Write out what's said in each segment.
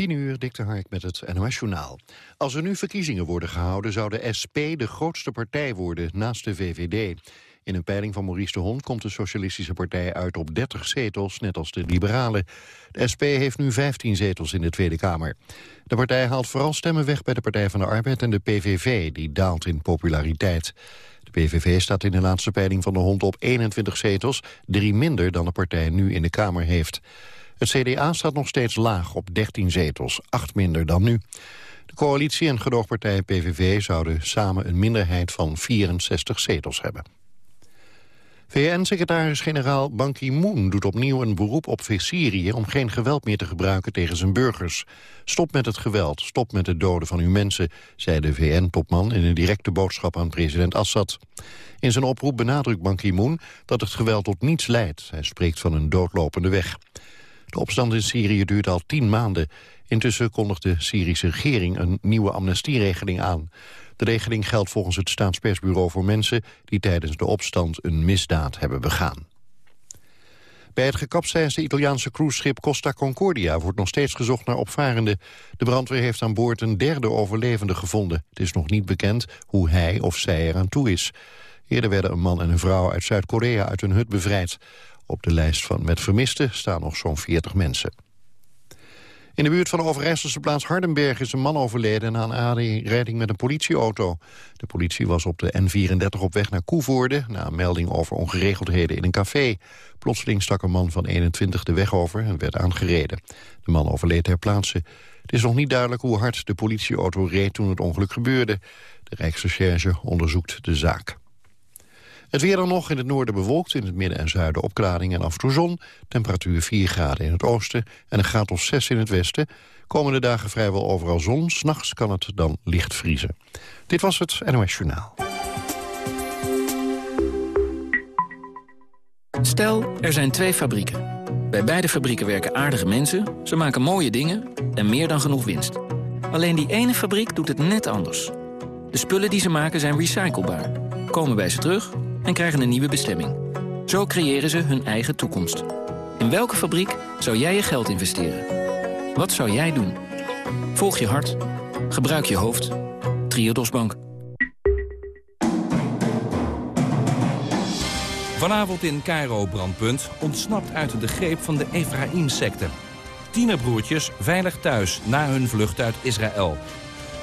10 uur, Dikte Hark met het NOS-journaal. Als er nu verkiezingen worden gehouden... zou de SP de grootste partij worden naast de VVD. In een peiling van Maurice de Hond komt de Socialistische Partij uit op 30 zetels, net als de Liberalen. De SP heeft nu 15 zetels in de Tweede Kamer. De partij haalt vooral stemmen weg bij de Partij van de Arbeid en de PVV, die daalt in populariteit. De PVV staat in de laatste peiling van de Hond op 21 zetels, drie minder dan de partij nu in de Kamer heeft. Het CDA staat nog steeds laag op 13 zetels, acht minder dan nu. De coalitie en gedoogpartij PVV zouden samen een minderheid van 64 zetels hebben. VN-secretaris-generaal Ban Ki-moon doet opnieuw een beroep op Syrië... om geen geweld meer te gebruiken tegen zijn burgers. Stop met het geweld, stop met het doden van uw mensen... zei de VN-topman in een directe boodschap aan president Assad. In zijn oproep benadrukt Ban Ki-moon dat het geweld tot niets leidt. Hij spreekt van een doodlopende weg. De opstand in Syrië duurt al tien maanden. Intussen kondigt de Syrische regering een nieuwe amnestieregeling aan. De regeling geldt volgens het staatspersbureau voor mensen... die tijdens de opstand een misdaad hebben begaan. Bij het gekapseisde Italiaanse cruiseschip Costa Concordia... wordt nog steeds gezocht naar opvarenden. De brandweer heeft aan boord een derde overlevende gevonden. Het is nog niet bekend hoe hij of zij eraan toe is. Eerder werden een man en een vrouw uit Zuid-Korea uit hun hut bevrijd. Op de lijst van met vermisten staan nog zo'n 40 mensen. In de buurt van de Overijsselse plaats Hardenberg is een man overleden... na een aanrijding met een politieauto. De politie was op de N34 op weg naar Koevoorde... na een melding over ongeregeldheden in een café. Plotseling stak een man van 21 de weg over en werd aangereden. De man overleed ter plaatse. Het is nog niet duidelijk hoe hard de politieauto reed toen het ongeluk gebeurde. De Rijksrecherche onderzoekt de zaak. Het weer dan nog in het noorden bewolkt, in het midden en zuiden opklaring en af en toe zon. Temperatuur 4 graden in het oosten en een graad of 6 in het westen. Komende dagen vrijwel overal zon, s'nachts kan het dan licht vriezen. Dit was het NOS Journaal. Stel, er zijn twee fabrieken. Bij beide fabrieken werken aardige mensen, ze maken mooie dingen en meer dan genoeg winst. Alleen die ene fabriek doet het net anders. De spullen die ze maken zijn recyclebaar, komen bij ze terug en krijgen een nieuwe bestemming. Zo creëren ze hun eigen toekomst. In welke fabriek zou jij je geld investeren? Wat zou jij doen? Volg je hart. Gebruik je hoofd. Triodos Bank. Vanavond in Cairo Brandpunt ontsnapt uit de greep van de Ephraim-secte. Tienerbroertjes veilig thuis na hun vlucht uit Israël.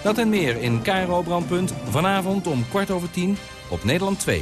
Dat en meer in Cairo Brandpunt vanavond om kwart over tien op Nederland 2.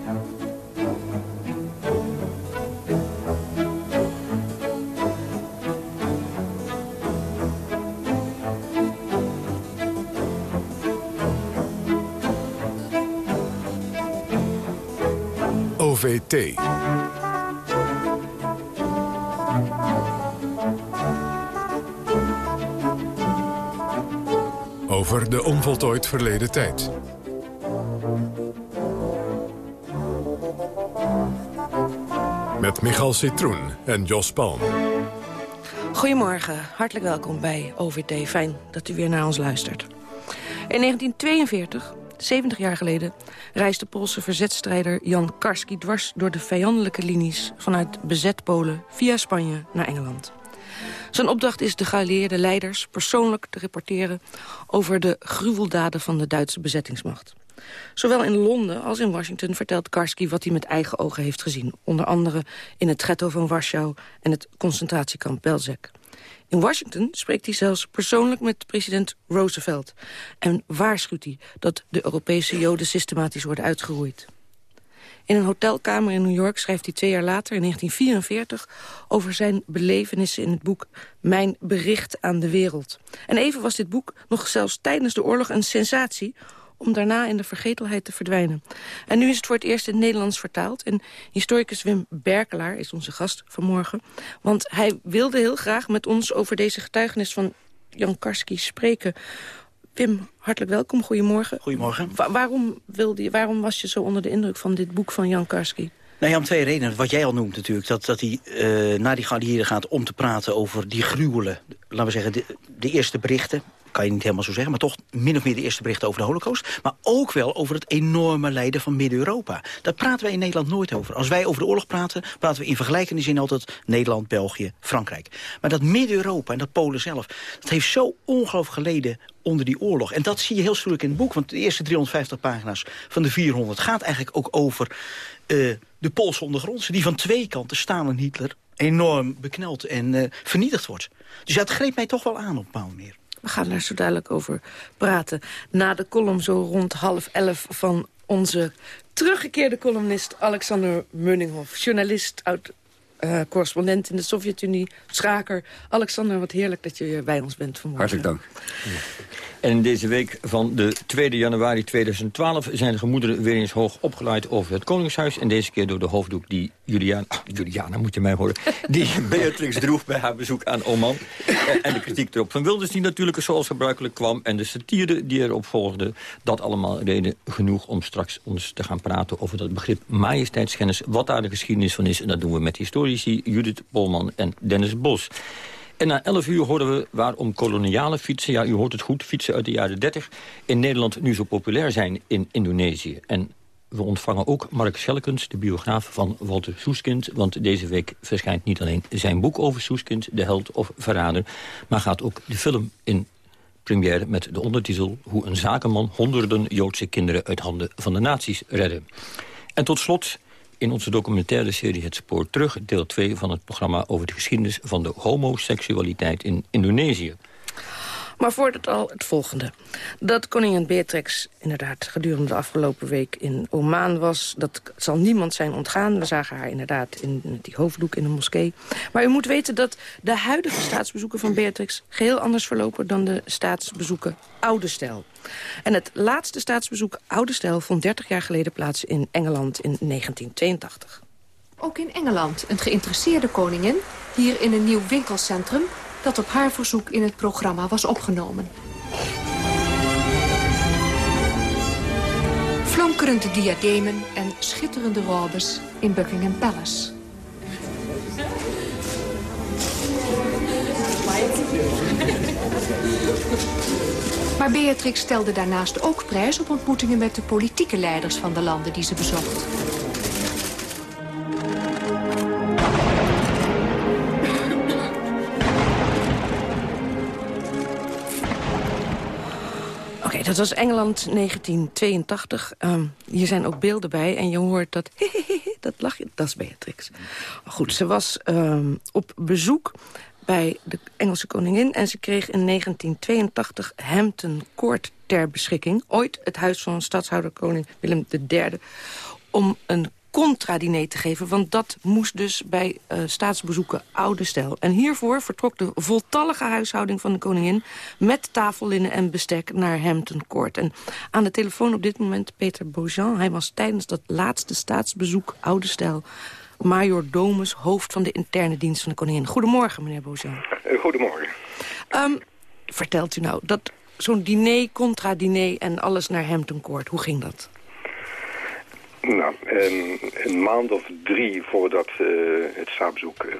OVT. Over de onvoltooid verleden tijd. Met Michal Citroen en Jos Palm. Goedemorgen, hartelijk welkom bij OVT. Fijn dat u weer naar ons luistert. In 1942 70 jaar geleden reisde Poolse verzetstrijder Jan Karski dwars door de vijandelijke linies vanuit bezet Polen via Spanje naar Engeland. Zijn opdracht is de geallieerde leiders persoonlijk te rapporteren over de gruweldaden van de Duitse bezettingsmacht. Zowel in Londen als in Washington vertelt Karski wat hij met eigen ogen heeft gezien. Onder andere in het ghetto van Warschau en het concentratiekamp Belzec. In Washington spreekt hij zelfs persoonlijk met president Roosevelt... en waarschuwt hij dat de Europese Joden systematisch worden uitgeroeid. In een hotelkamer in New York schrijft hij twee jaar later, in 1944... over zijn belevenissen in het boek Mijn bericht aan de wereld. En even was dit boek nog zelfs tijdens de oorlog een sensatie om daarna in de vergetelheid te verdwijnen. En nu is het voor het eerst in het Nederlands vertaald. En historicus Wim Berkelaar is onze gast vanmorgen. Want hij wilde heel graag met ons over deze getuigenis van Jan Karski spreken. Wim, hartelijk welkom. Goedemorgen. Goedemorgen. waarom, wilde je, waarom was je zo onder de indruk van dit boek van Jan Karski? Nou ja, om twee redenen. Wat jij al noemt natuurlijk. Dat, dat hij uh, naar die geallieerden gaat om te praten over die gruwelen. Laten we zeggen, de, de eerste berichten kan je niet helemaal zo zeggen... maar toch min of meer de eerste berichten over de holocaust. Maar ook wel over het enorme lijden van Midden-Europa. Daar praten wij in Nederland nooit over. Als wij over de oorlog praten, praten we in vergelijkende zin altijd... Nederland, België, Frankrijk. Maar dat Midden-Europa en dat Polen zelf... dat heeft zo ongelooflijk geleden onder die oorlog. En dat zie je heel sterk in het boek. Want de eerste 350 pagina's van de 400 gaat eigenlijk ook over... Uh, de Poolse ondergrondse, die van twee kanten Stalin Hitler enorm bekneld en uh, vernietigd wordt. Dus dat greep mij toch wel aan op een manier. We gaan daar zo duidelijk over praten. Na de column zo rond half elf van onze teruggekeerde columnist Alexander Munninghoff. Journalist, oud uh, correspondent in de Sovjet-Unie, schaker. Alexander, wat heerlijk dat je bij ons bent vanmorgen. Hartelijk dank. En deze week van de 2 januari 2012 zijn de gemoederen weer eens hoog opgeleid over het Koningshuis. En deze keer door de hoofddoek die Juliana, Juliana moet je mij horen, die Beatrix droeg bij haar bezoek aan Oman. En de kritiek erop van Wilders die natuurlijk zoals gebruikelijk kwam. En de satire die erop volgde. Dat allemaal reden genoeg om straks ons te gaan praten over dat begrip majesteitsschennis. Wat daar de geschiedenis van is. En dat doen we met historici Judith Polman en Dennis Bos. En na 11 uur horen we waarom koloniale fietsen... ja, u hoort het goed, fietsen uit de jaren 30... in Nederland nu zo populair zijn in Indonesië. En we ontvangen ook Mark Schelkens, de biograaf van Walter Soeskind. Want deze week verschijnt niet alleen zijn boek over Soeskind... De Held of Verrader, maar gaat ook de film in première... met de ondertitel Hoe een zakenman honderden Joodse kinderen... uit handen van de nazi's redde. En tot slot in onze documentaire serie Het Spoor Terug... deel 2 van het programma over de geschiedenis van de homoseksualiteit in Indonesië. Maar voordat al het volgende. Dat koningin Beatrix inderdaad gedurende de afgelopen week in Oman was... dat zal niemand zijn ontgaan. We zagen haar inderdaad in die hoofddoek in de moskee. Maar u moet weten dat de huidige staatsbezoeken van Beatrix... geheel anders verlopen dan de staatsbezoeken oude stijl. En het laatste staatsbezoek oude stijl vond 30 jaar geleden plaats in Engeland in 1982. Ook in Engeland een geïnteresseerde koningin, hier in een nieuw winkelcentrum dat op haar verzoek in het programma was opgenomen. Flonkerende diademen en schitterende robes in Buckingham Palace. Maar Beatrix stelde daarnaast ook prijs op ontmoetingen met de politieke leiders van de landen die ze bezocht. Dat was Engeland 1982. Ehm, hier zijn ook beelden bij en je hoort dat... dat lach je, dat is Beatrix. Goed, ze was ehm, op bezoek bij de Engelse koningin... en ze kreeg in 1982 Hampton Court ter beschikking. Ooit het huis van stadshouder koning Willem III... om een contra-diner te geven. Want dat moest dus bij uh, staatsbezoeken oude stijl. En hiervoor vertrok de voltallige huishouding van de koningin... met tafellinnen en bestek naar Hampton Court. En aan de telefoon op dit moment Peter Beaujean. Hij was tijdens dat laatste staatsbezoek oude stijl... major Domus, hoofd van de interne dienst van de koningin. Goedemorgen, meneer Beaujean. Uh, goedemorgen. Um, vertelt u nou, dat zo'n diner, contra-diner en alles naar Hampton Court, hoe ging dat? Nou, een, een, maand of drie voordat uh, het staatsbezoek uh,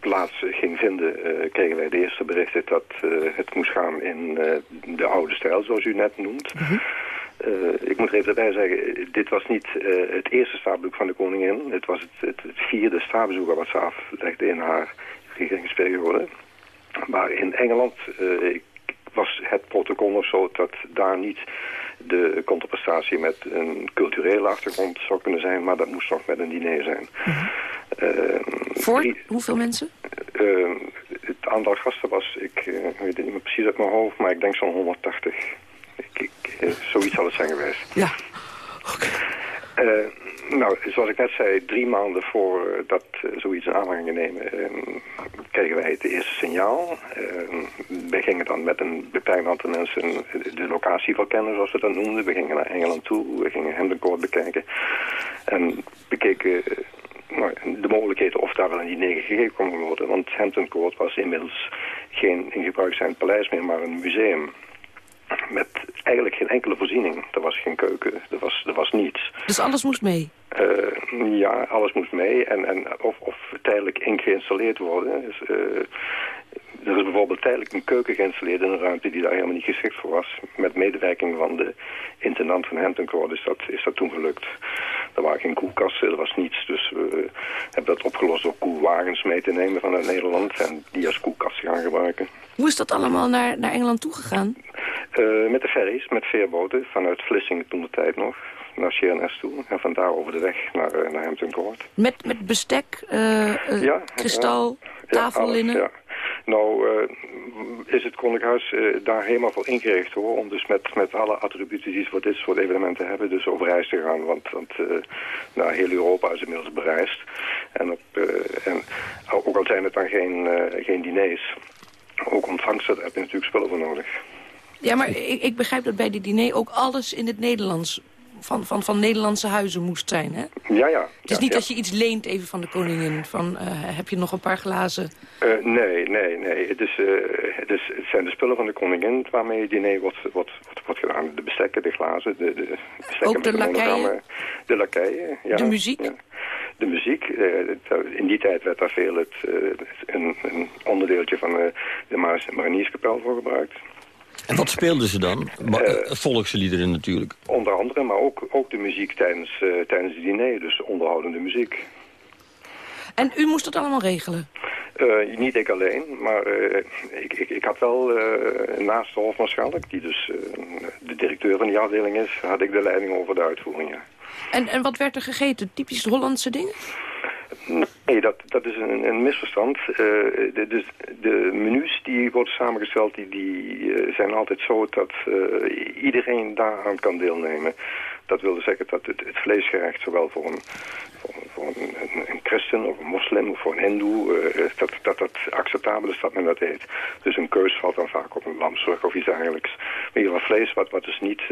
plaats ging vinden... Uh, kregen wij de eerste berichten dat het moest gaan in de oude stijl, zoals u net noemt. -hmm. ik moet er even bij zeggen, dit was niet het eerste staatsbezoek van de koningin. Het was het, het, het vierde staatsbezoek wat ze aflegde in haar regeringsperiode. Maar in Engeland was het protocol nog zo dat daar niet de contraprestatie met een culturele achtergrond zou kunnen zijn, maar dat moest nog met een diner zijn. Mm Voor hoeveel mensen? Uh, het aantal gasten was, ik uh, weet het niet meer precies uit mijn hoofd, maar ik denk zo'n 180. Ik, ik, uh, zoiets zal het zijn geweest. Ja, oké. Nou, zoals ik net zei, drie maanden voordat uh, zoiets in aanvang ging nemen, uh, kregen wij het eerste signaal. Uh, wij gingen dan met een beperkt aantal mensen de locatie verkennen, zoals we dat noemden. We gingen naar Engeland toe, we gingen Court bekijken en bekeken nou, de mogelijkheden of daar wel een diner gegeven kon worden. Want Hampton Court was inmiddels geen in gebruik zijn paleis meer, maar een museum. Met eigenlijk geen enkele voorziening. Er was geen keuken, er was, er was niets. Dus alles moest mee? Uh, ja, alles moest mee. En, en of, of tijdelijk in geïnstalleerd worden. Dus, uh, er is bijvoorbeeld tijdelijk een keuken geïnstalleerd in een ruimte die daar helemaal niet geschikt voor was. Met medewerking van de intendant van Hampton Court is dat, is dat toen gelukt. Er waren geen koelkasten, er was niets. Dus we hebben dat opgelost door koelwagens mee te nemen vanuit Nederland. En die als koelkasten gaan gebruiken. Hoe is dat allemaal naar, naar Engeland toegegaan? Uh, met de ferries, met veerboten. Vanuit Vlissingen toen de tijd nog naar Sheerness toe. En vandaar over de weg naar, uh, naar Hampton Court. Met, met bestek, uh, ja, kristal, tafellinnen? Ja, nou uh, is het Koninklijk Huis uh, daar helemaal voor ingericht hoor. Om dus met, met alle attributen die ze voor dit soort evenementen hebben. Dus op reis te gaan. Want, want uh, nou, heel Europa is inmiddels bereisd. En, op, en ook al zijn het dan geen, geen diners. Ook ontvangsten, daar heb je natuurlijk spullen voor nodig. Ja, maar ik, ik begrijp dat bij die diner ook alles in het Nederlands van, van, van Nederlandse huizen moest zijn, hè? Ja, ja. Het is niet dat je iets leent even van de koningin. Van, uh, heb je nog een paar glazen? Uh, nee, nee, nee. Het, is, uh, het, is, het zijn de spullen van de koningin waarmee het diner wordt, wordt, wordt, gedaan. De bestekken, de glazen, de, de bestekken Ook de lakeien? De lakeien, ja. De muziek? Ja. De muziek, in die tijd werd daar veel het, een, een onderdeeltje van de Marinierskapel voor gebruikt. En wat speelden ze dan? Uh, Volksliederen natuurlijk. Onder andere, maar ook, ook de muziek tijdens, uh, tijdens het diner. Dus onderhoudende muziek. En u moest dat allemaal regelen? Uh, niet ik alleen, maar ik, ik, ik, had wel naast de hofmaarschalk, die dus de directeur van die afdeling is, had ik de leiding over de uitvoering. Ja. En, en wat werd er gegeten? Typisch Hollandse dingen? Nee, dat, dat is een, een misverstand. Uh, de, dus de menus die worden samengesteld, die, die uh, zijn altijd zo dat uh, iedereen daaraan kan deelnemen. Dat wil dus zeggen dat het, het vleesgerecht, zowel voor een, voor, een, een, christen of een moslim of voor een hindoe, dat, dat dat acceptabel is dat men dat eet. Dus een keus valt dan vaak op een lamsrug of iets dergelijks. Maar hier vlees wat, wat dus niet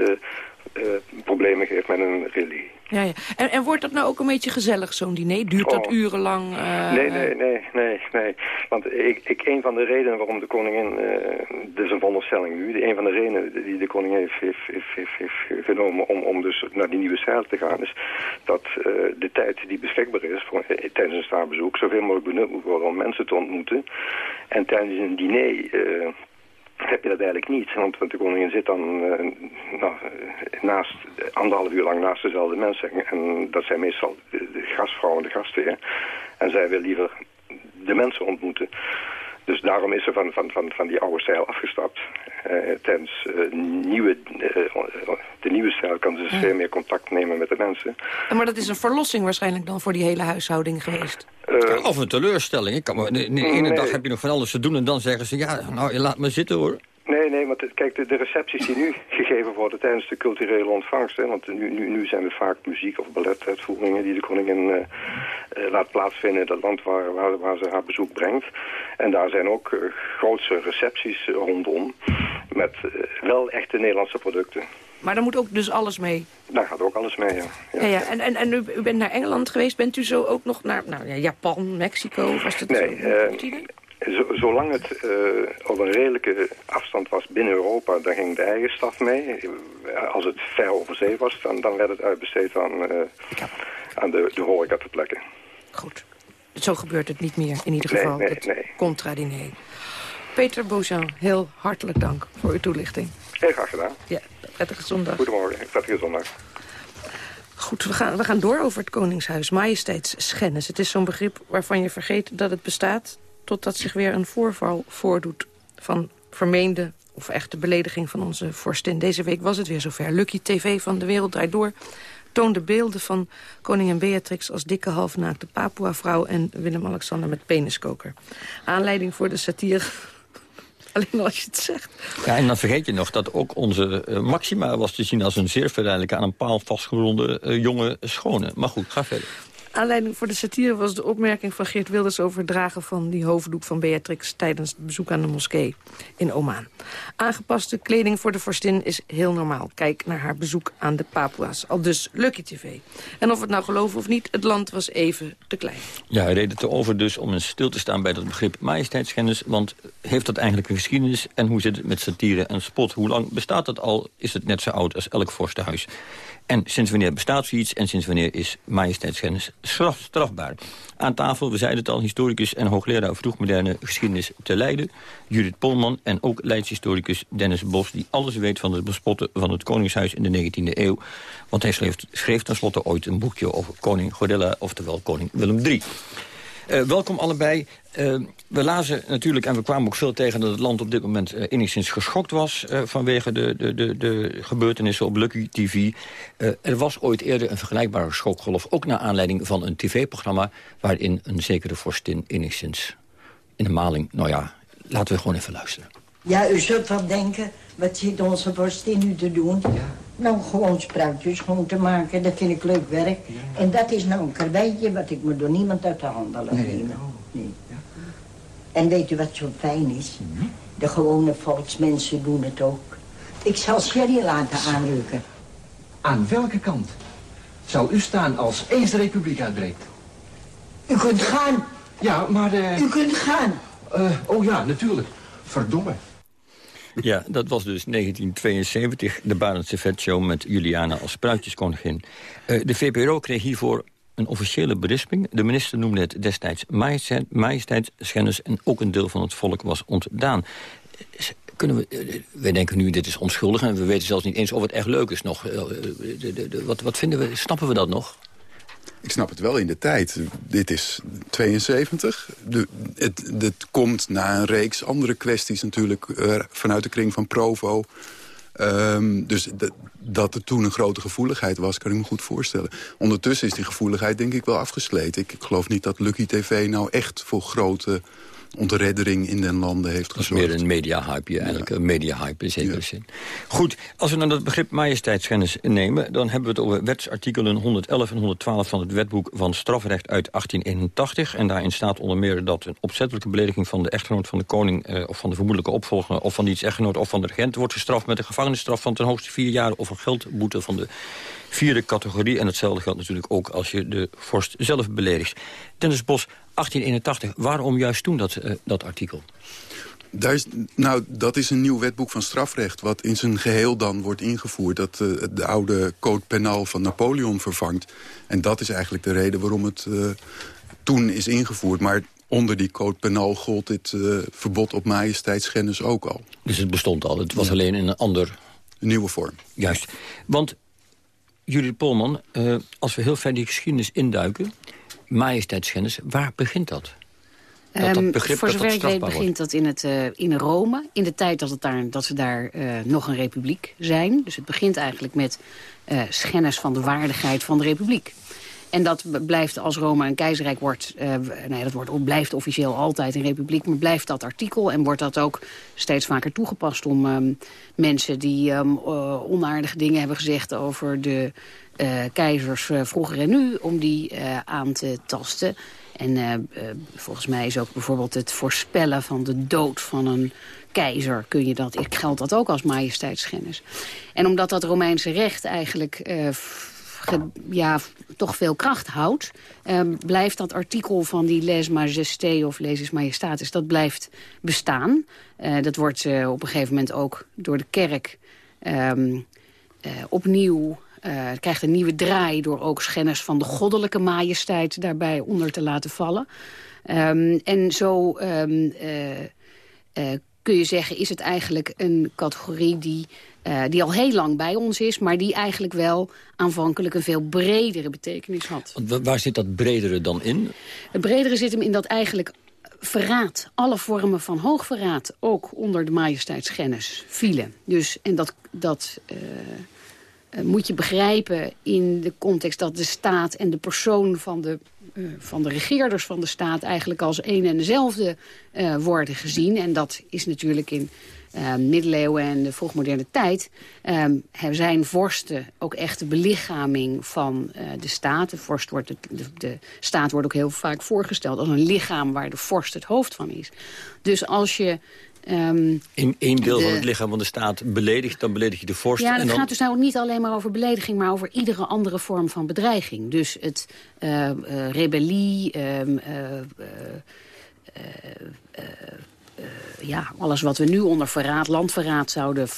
problemen geeft met een religie. Ja, ja. En, en wordt dat nou ook een beetje gezellig, zo'n diner? Duurt dat oh. urenlang? Uh, nee, nee, nee, nee, nee. Want ik, ik, een van de redenen waarom de koningin, uh, dit is een veronderstelling nu, een van de redenen die de koningin heeft, heeft, heeft, heeft genomen om, om dus naar die nieuwe stijl te gaan, is dat uh, de tijd die beschikbaar is voor, tijdens een staatsbezoek zoveel mogelijk benut moet worden om mensen te ontmoeten. En tijdens een diner heb je dat eigenlijk niet. Want, de koningin zit dan uh, nou, naast, anderhalf uur lang naast dezelfde mensen. En dat zijn meestal de, de gastvrouw en de gastheer. En zij wil liever de mensen ontmoeten. Dus daarom is ze van, van, van, van die oude stijl afgestapt. Uh, tijdens uh, nieuwe, uh, de nieuwe stijl kan ze dus veel meer contact nemen met de mensen. Maar dat is een verlossing waarschijnlijk dan voor die hele huishouding geweest? Of een teleurstelling. Ik kan maar, de, de ene nee. dag heb je nog van alles te doen en dan zeggen ze... ja, nou, je laat me zitten hoor. Nee, nee, want kijk, de, de, recepties die nu gegeven worden tijdens de culturele ontvangst... Hè, want nu, nu, nu zijn het vaak muziek- of balletuitvoeringen... die de koningin uh, uh, laat plaatsvinden in het land waar, waar, waar, ze haar bezoek brengt. En daar zijn ook grootse recepties rondom... met wel echte Nederlandse producten. Maar daar moet ook dus alles mee? Daar gaat ook alles mee, ja. ja. ja, ja. En, en, en u, u, bent naar Engeland geweest. Bent u zo ook nog naar nou, ja, Japan, Mexico? Was het nee, zo, zolang het uh, op een redelijke afstand was binnen Europa, dan ging de eigen staf mee. Als het ver over zee was, dan, dan werd het uitbesteed aan, uh, aan de, de horeca te plekken. Goed. Zo gebeurt het niet meer in ieder geval. Nee, nee, nee. Contradiner. Peter Beauchamp, heel hartelijk dank voor uw toelichting. Heel graag gedaan. Ja, prettige zondag. Goedemorgen, prettige zondag. Goed, we gaan, we gaan door over het Koningshuis. Majesteitsschennis. Het is zo'n begrip waarvan je vergeet dat het bestaat totdat zich weer een voorval voordoet van vermeende of echte belediging van onze vorstin. Deze week was het weer zover. Lucky TV van De Wereld Draait Door toonde beelden van koningin Beatrix... als dikke halfnaakte Papua-vrouw en Willem-Alexander met peniskoker. Aanleiding voor de satire... Alleen als je het zegt. Ja, en dan vergeet je nog dat ook onze uh, Maxima was te zien... als een zeer verleidelijke aan een paal vastgeronde uh, jonge schone. Maar goed, ga verder. Aanleiding voor de satire was de opmerking van Geert Wilders... over het dragen van die hoofddoek van Beatrix... tijdens het bezoek aan de moskee in Oman. Aangepaste kleding voor de vorstin is heel normaal. Kijk naar haar bezoek aan de Papua's. Al dus Lucky TV. En of het nou geloven of niet, het land was even te klein. Ja, reed het over dus om eens stil te staan bij dat begrip majesteitsschennis. Want heeft dat eigenlijk een geschiedenis? En hoe zit het met satire en spot? Hoe lang bestaat dat al? Is het net zo oud als elk vorstenhuis? En sinds wanneer bestaat zoiets en sinds wanneer is majesteitsschennis straf, strafbaar? Aan tafel, we zeiden het al, historicus en hoogleraar vroegmoderne geschiedenis te Leiden. Judith Polman en ook Leidshistoricus Dennis Bos... die alles weet van het bespotten van het Koningshuis in de 19e eeuw. Want hij schreef, schreef tenslotte ooit een boekje over koning Gorilla... oftewel koning Willem III. Uh, welkom allebei. Uh, we lazen natuurlijk, en we kwamen ook veel tegen... dat het land op dit moment uh, enigszins geschokt was... vanwege de, de, de, de, gebeurtenissen op Lucky TV. er was ooit eerder een vergelijkbare schokgolf... ook naar aanleiding van een tv-programma... waarin een zekere vorstin enigszins in de maling... nou ja, laten we gewoon even luisteren. Ja, u zult wel denken, wat zit onze vorstin nu te doen? Ja. Nou, gewoon spruitjes gewoon te maken, dat vind ik leuk werk. En dat is nou een karweitje wat ik me door niemand uit de handen laat nemen. Oh. Nee. Ja. En weet u wat zo fijn is? Mhm. De gewone volksmensen doen het ook. Ik zal Sherry laten aanrukken. Aan welke kant zou u staan als eens de republiek uitbreekt? U kunt gaan. Ja, maar... Uh... U kunt gaan. Uh, oh ja, natuurlijk. Verdomme. Ja, dat was dus 1972, de Barendse Vetshow met Juliana als spruitjeskoningin. Uh, de VPRO kreeg hiervoor een officiële berisping. De minister noemde het destijds majesteitsschennis... en ook een deel van het volk was ontdaan. Kunnen we, eh, wij denken nu, dit is onschuldig... en we weten zelfs niet eens of het echt leuk is nog. Eh, wat, wat vinden we, snappen we dat nog? Ik snap het wel in de tijd. Dit is 72. De, het, komt na een reeks andere kwesties natuurlijk... Uh, vanuit de kring van Provo. Um, dus dat er toen een grote gevoeligheid was, kan ik me goed voorstellen. Ondertussen is die gevoeligheid denk ik wel afgesleten. Ik, ik geloof niet dat Lucky TV nou echt voor grote ontreddering in den landen heeft gezorgd. Dat is meer een media-hype, eigenlijk. Een media-hype in zekere zin. Goed, als we dan dat begrip majesteitsschennis nemen... dan hebben we het over wetsartikelen 111 en 112 van het wetboek van strafrecht uit 1881. En daarin staat onder meer dat een opzettelijke belediging van de echtgenoot van de koning... Eh, of van de vermoedelijke opvolger of van iets echtgenoot of van de regent... wordt gestraft met een gevangenisstraf van ten hoogste vier jaar... of een geldboete van de vierde categorie. En hetzelfde geldt natuurlijk ook als je de vorst zelf beledigt. Dennis Bos, 1881, waarom juist toen dat, uh, dat artikel? Daar is, nou, dat is een nieuw wetboek van strafrecht... wat in zijn geheel dan wordt ingevoerd. Dat uh, de oude code penal van Napoleon vervangt. En dat is eigenlijk de reden waarom het uh, toen is ingevoerd. Maar onder die code penal gold dit uh, verbod op majesteitsschennis ook al. Dus het bestond al, het was alleen in een ander... Een nieuwe vorm. Juist. Want Judith Polman, als we heel ver die geschiedenis induiken... majesteitsschennis, waar begint dat? Dat, dat ehm, begrip, voor zover ik weet begint dat in, het, uh, in Rome. In de tijd dat, het daar, dat ze daar uh, nog een republiek zijn. Dus het begint eigenlijk met schennis van de waardigheid van de republiek. En dat blijft als Rome een keizerrijk wordt... Uh, nee, dat wordt, blijft officieel altijd een republiek... maar blijft dat artikel en wordt dat ook steeds vaker toegepast... om um, mensen die uh, onaardige dingen hebben gezegd over de uh, keizers vroeger en nu... om die aan te tasten. En volgens mij is ook bijvoorbeeld het voorspellen van de dood van een keizer... kun je dat, geldt dat ook als majesteitsschennis. En omdat dat Romeinse recht eigenlijk ja, toch veel kracht houdt... Um, blijft dat artikel van die les majesté of lesis majestatis... dat blijft bestaan. Uh, dat wordt uh, op een gegeven moment ook door de kerk um, uh, opnieuw... krijgt een nieuwe draai door ook schennis van de goddelijke majesteit... daarbij onder te laten vallen. Um, en zo kun je zeggen, is het eigenlijk een categorie die uh, die al heel lang bij ons is... maar die eigenlijk wel aanvankelijk een veel bredere betekenis had. Waar zit dat bredere dan in? Het bredere zit hem in dat eigenlijk verraad, alle vormen van hoogverraad... ook onder de majesteitsgennis vielen. Dus, en dat, dat uh, moet je begrijpen in de context dat de staat en de persoon van de, van de regeerders van de staat... eigenlijk als een en dezelfde uh, worden gezien. En dat is natuurlijk in uh, middeleeuwen en de vroegmoderne tijd... Uh, zijn vorsten ook echt de belichaming van de staat. De, vorst wordt de, de, staat wordt ook heel vaak voorgesteld als een lichaam... waar de vorst het hoofd van is. Dus als je Um, in één deel van het lichaam van de staat beledigt, dan beledig je de vorst. Ja, het gaat dus nou niet alleen maar over belediging... maar over iedere andere vorm van bedreiging. Dus het uh, uh, rebellie... Um, ja, alles wat we nu onder verraad, landverraad zouden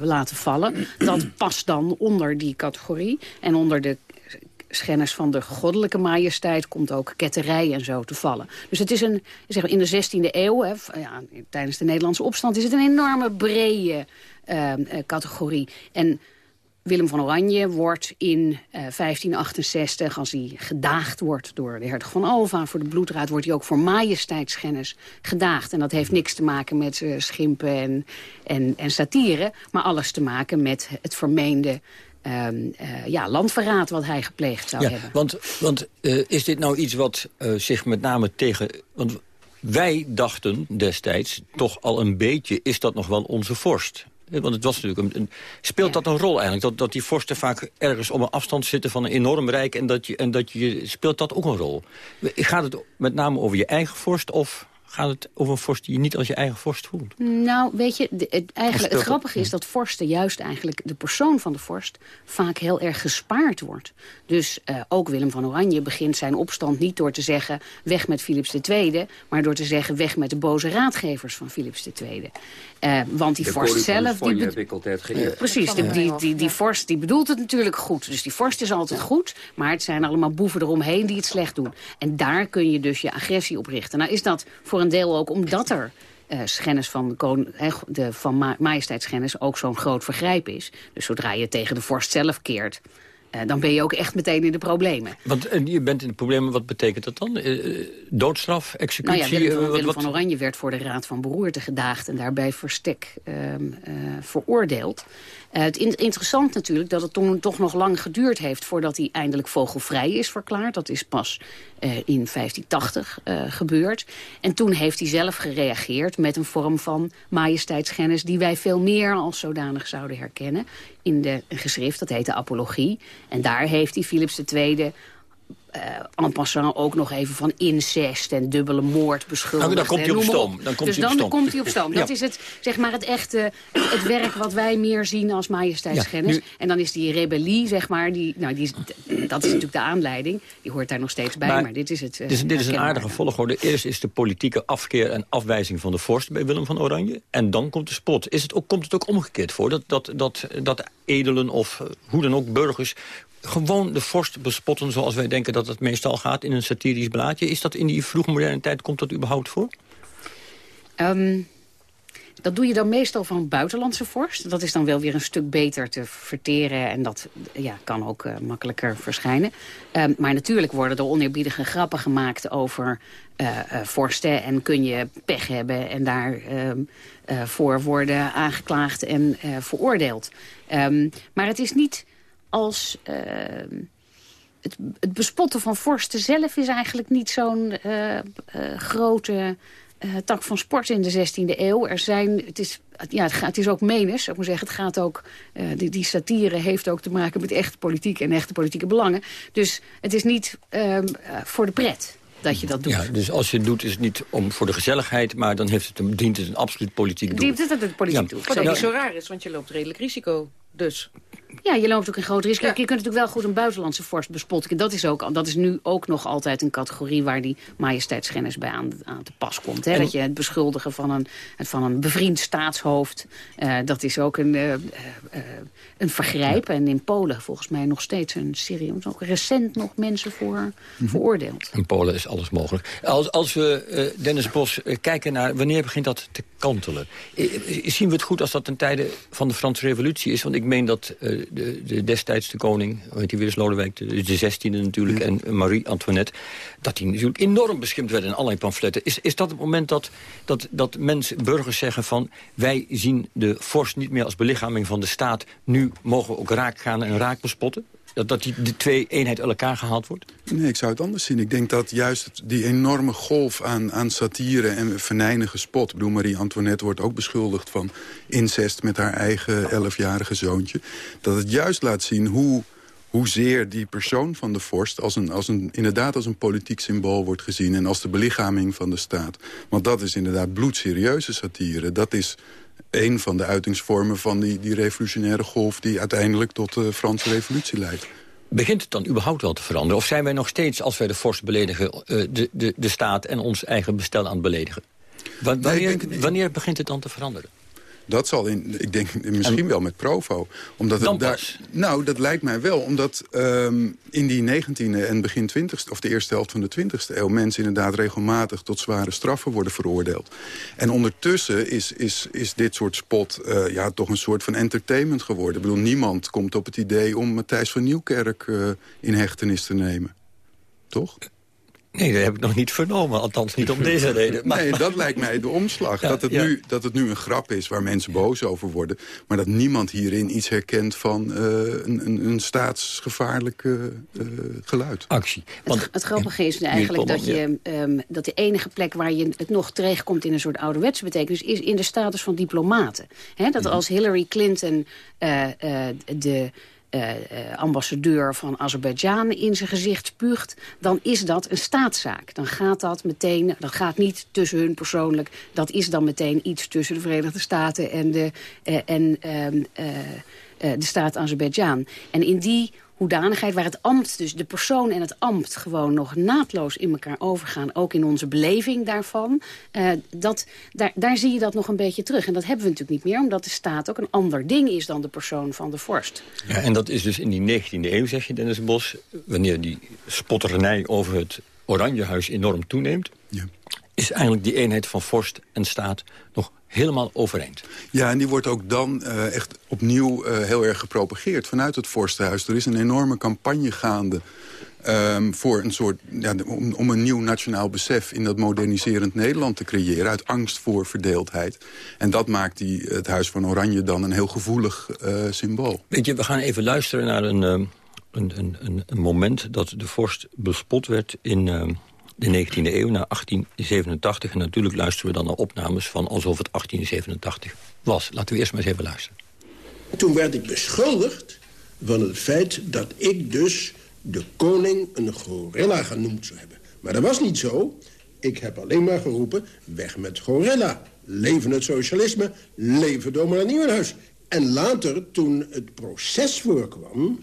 laten vallen... dat past dan onder die categorie. En onder de schennis van de goddelijke majesteit komt ook ketterij en zo te vallen. Dus het is een, zeg maar, in de 16e eeuw, hè, ja, tijdens de Nederlandse opstand, is het een enorme brede uh, categorie. En Willem van Oranje wordt in uh, eh, 1568, als hij gedaagd wordt door de hertog van Alva voor de bloedraad, wordt hij ook voor majesteitsschennis gedaagd. En dat heeft niks te maken met uh, schimpen en, en, en satire, maar alles te maken met het vermeende Um, uh, ja, landverraad wat hij gepleegd zou ja, hebben. Want, want uh, is dit nou iets wat uh, zich met name tegen... Want wij dachten destijds toch al een beetje... is dat nog wel onze vorst? Want het was natuurlijk een, speelt dat een rol eigenlijk? Dat, dat die vorsten vaak ergens op een afstand zitten van een enorm rijk... en dat je, en dat je speelt dat ook een rol? Gaat het met name over je eigen vorst of gaat het over een vorst die je niet als je eigen vorst voelt? Nou, weet je, het, eigenlijk, het grappige is dat vorsten juist eigenlijk... de persoon van de vorst vaak heel erg gespaard wordt. Dus uh, ook Willem van Oranje begint zijn opstand niet door te zeggen... weg met Philips II, maar door te zeggen... weg met de boze raadgevers van Philips II. Uh, want die vorst zelf... Die heb ik altijd geëerd. Precies, die, die, die, die, vorst die bedoelt het natuurlijk goed. Dus die vorst is altijd goed, maar het zijn allemaal boeven eromheen die het slecht doen. En daar kun je dus je agressie op richten. Nou is dat voor een deel ook omdat er uh, schennis van, de, kon, de, van ma majesteitsschennis ook zo'n groot vergrijp is. Dus zodra je tegen de vorst zelf keert... Uh, dan ben je ook echt meteen in de problemen. Want en je bent in de problemen, wat betekent dat dan? Doodstraf, executie? Nou ja, Willem, van, Willem van Oranje werd voor de Raad van Beroerte gedaagd... en daarbij verstek uh, veroordeeld. Uh, het in interessant natuurlijk dat het toen toch nog lang geduurd heeft... voordat hij eindelijk vogelvrij is verklaard. Dat is pas uh, in 1580 uh, gebeurd. En toen heeft hij zelf gereageerd met een vorm van majesteitsgennis... die wij veel meer als zodanig zouden herkennen. In de geschrift, dat heet de Apologie. En daar heeft hij Philips II uh, en passant ook nog even van incest en dubbele moord beschuldigd. Nou, dan komt hij op stoom. Dan komt dus hij dan op komt hij op stoom. Dat is het, zeg maar het echte het werk wat wij meer zien als. Ja, nu... En dan is die rebellie, zeg maar, die, nou, die is, dat is natuurlijk de aanleiding. Die hoort daar nog steeds bij, maar, maar dit is het uh, dus, Dit is een aardige volgorde. Eerst is de politieke afkeer en afwijzing van de vorst bij Willem van Oranje. En dan komt de spot. Is het ook, komt het ook omgekeerd voor? Dat, dat, dat, dat edelen of hoe dan ook burgers gewoon de vorst bespotten zoals wij denken dat het meestal gaat in een satirisch blaadje. Is dat in die vroege moderne tijd, komt dat überhaupt voor? Um, dat doe je dan meestal van buitenlandse vorst. Dat is dan wel weer een stuk beter te verteren en dat ja, kan ook uh, makkelijker verschijnen. Um, maar natuurlijk worden er oneerbiedige grappen gemaakt over uh, vorsten en kun je pech hebben en daar um, voor worden aangeklaagd en veroordeeld. Maar het is niet als... Uh, het, het, bespotten van vorsten zelf is eigenlijk niet zo'n uh, uh, grote tak van sport in de 16e eeuw. Er zijn, het is, ja, het, gaat, het is ook menens, ik moet zeggen. Het gaat ook, die, die satire heeft ook te maken met echte politiek en echte politieke belangen. Dus het is niet ehm, voor de pret dat je dat doet. Ja, dus als je het doet is het niet om voor de gezelligheid... maar dan heeft het een, dient het een absoluut politiek doel. Dient het een politiek ja. doel. Wat niet zo raar is, want je loopt redelijk risico dus. Ja, je loopt ook een groot risico. Ja. Je kunt natuurlijk wel goed een buitenlandse vorst bespotten. Dat is, ook, dat is nu ook nog altijd een categorie... waar die majesteitsschennis bij aan, aan te pas komt. Hè? En... Dat je het beschuldigen van een, van een bevriend staatshoofd... Uh, dat is ook een, uh, uh, een vergrijp. Ja. En in Polen volgens mij nog steeds een serie... ook recent nog mensen voor mm -hmm. veroordeeld. In Polen is alles mogelijk. Als, als we, Dennis Bos, kijken naar wanneer begint dat te kantelen... zien we het goed als dat ten tijde van de Franse revolutie is? Want ik meen dat de, de, destijds de koning, weet je weer eens Lodewijk, de, de 16e natuurlijk, en Marie-Antoinette, dat die natuurlijk enorm beschimd werden in allerlei pamfletten. Is, is dat het moment dat, dat, dat mensen, burgers zeggen van, wij zien de vorst niet meer als belichaming van de staat, nu mogen we ook raak gaan en raak bespotten? Dat, dat die de twee eenheid uit elkaar gehaald wordt? Nee, ik zou het anders zien. Ik denk dat juist die enorme golf aan, aan satire en venijnige spot... Ik bedoel, Marie-Antoinette wordt ook beschuldigd van incest... met haar eigen elfjarige zoontje. Dat het juist laat zien hoe hoezeer die persoon van de vorst als een, als een, inderdaad als een politiek symbool wordt gezien... en als de belichaming van de staat. Want dat is inderdaad bloedserieuze satire. Dat is een van de uitingsvormen van die, die revolutionaire golf... die uiteindelijk tot de Franse revolutie leidt. Begint het dan überhaupt wel te veranderen? Of zijn wij nog steeds, als wij de vorst beledigen... Eh, de, de, de staat en ons eigen bestel aan het beledigen? Wanneer, wanneer begint het dan te veranderen? Dat zal in, ik denk misschien wel met Provo. Omdat het daar, nou, dat lijkt mij wel. Omdat um, in die 19e en begin 20e, of de eerste helft van de 20e eeuw... mensen inderdaad regelmatig tot zware straffen worden veroordeeld. En ondertussen is, is, is dit soort spot uh, ja, toch een soort van entertainment geworden. Ik bedoel, niemand komt op het idee om Matthijs van Nieuwkerk uh, in hechtenis te nemen. Toch? Nee, dat heb ik nog niet vernomen. Althans niet om deze reden. Maar, nee, dat lijkt mij de omslag. dat, het nu, dat het nu een grap is waar mensen boos over worden. Maar dat niemand hierin iets herkent van uh, een, een, een, staatsgevaarlijk uh, geluid. Actie. Want, het, het grappige is eigenlijk dat, je, um, dat de enige plek waar je het nog terechtkomt... in een soort ouderwetse betekenis... is in de status van diplomaten. He, dat als Hillary Clinton de uh, ambassadeur van Azerbeidzjan in zijn gezicht spuugt... dan is dat een staatszaak. Dan gaat dat meteen, dat gaat niet tussen hun persoonlijk... dat is dan meteen iets tussen de Verenigde Staten en de, uh, en, ehm, de staat Azerbeidzjan. En in die hoedanigheid waar het ambt, dus de persoon en het ambt... gewoon nog naadloos in elkaar overgaan, ook in onze beleving daarvan... Uh, dat, daar, daar zie je dat nog een beetje terug. En dat hebben we natuurlijk niet meer, omdat de staat ook een ander ding is... dan de persoon van de vorst. Ja, en dat is dus in die 19e eeuw, zeg je, Dennis Bos... wanneer die spotternij over het Oranjehuis enorm toeneemt... Ja. is eigenlijk die eenheid van vorst en staat nog helemaal overeind. Ja, en die wordt ook dan uh, echt opnieuw uh, heel erg gepropageerd vanuit het Vorstenhuis. Er is een enorme campagne gaande um, voor een soort, ja, om, om, een nieuw nationaal besef in dat moderniserend Nederland te creëren. Uit angst voor verdeeldheid. En dat maakt die, het Huis van Oranje dan een heel gevoelig uh, symbool. Weet je, we gaan even luisteren naar een, een, een, een, een moment dat de vorst bespot werd in de 19e eeuw, naar 1887. En natuurlijk luisteren we dan naar opnames van alsof het 1887 was. Laten we eerst maar eens even luisteren. Toen werd ik beschuldigd van het feit dat ik dus de koning een gorilla genoemd zou hebben. Maar dat was niet zo. Ik heb alleen maar geroepen, weg met gorilla. Leven het socialisme, leven Dominee Nieuwenhuis. En later, toen het proces voorkwam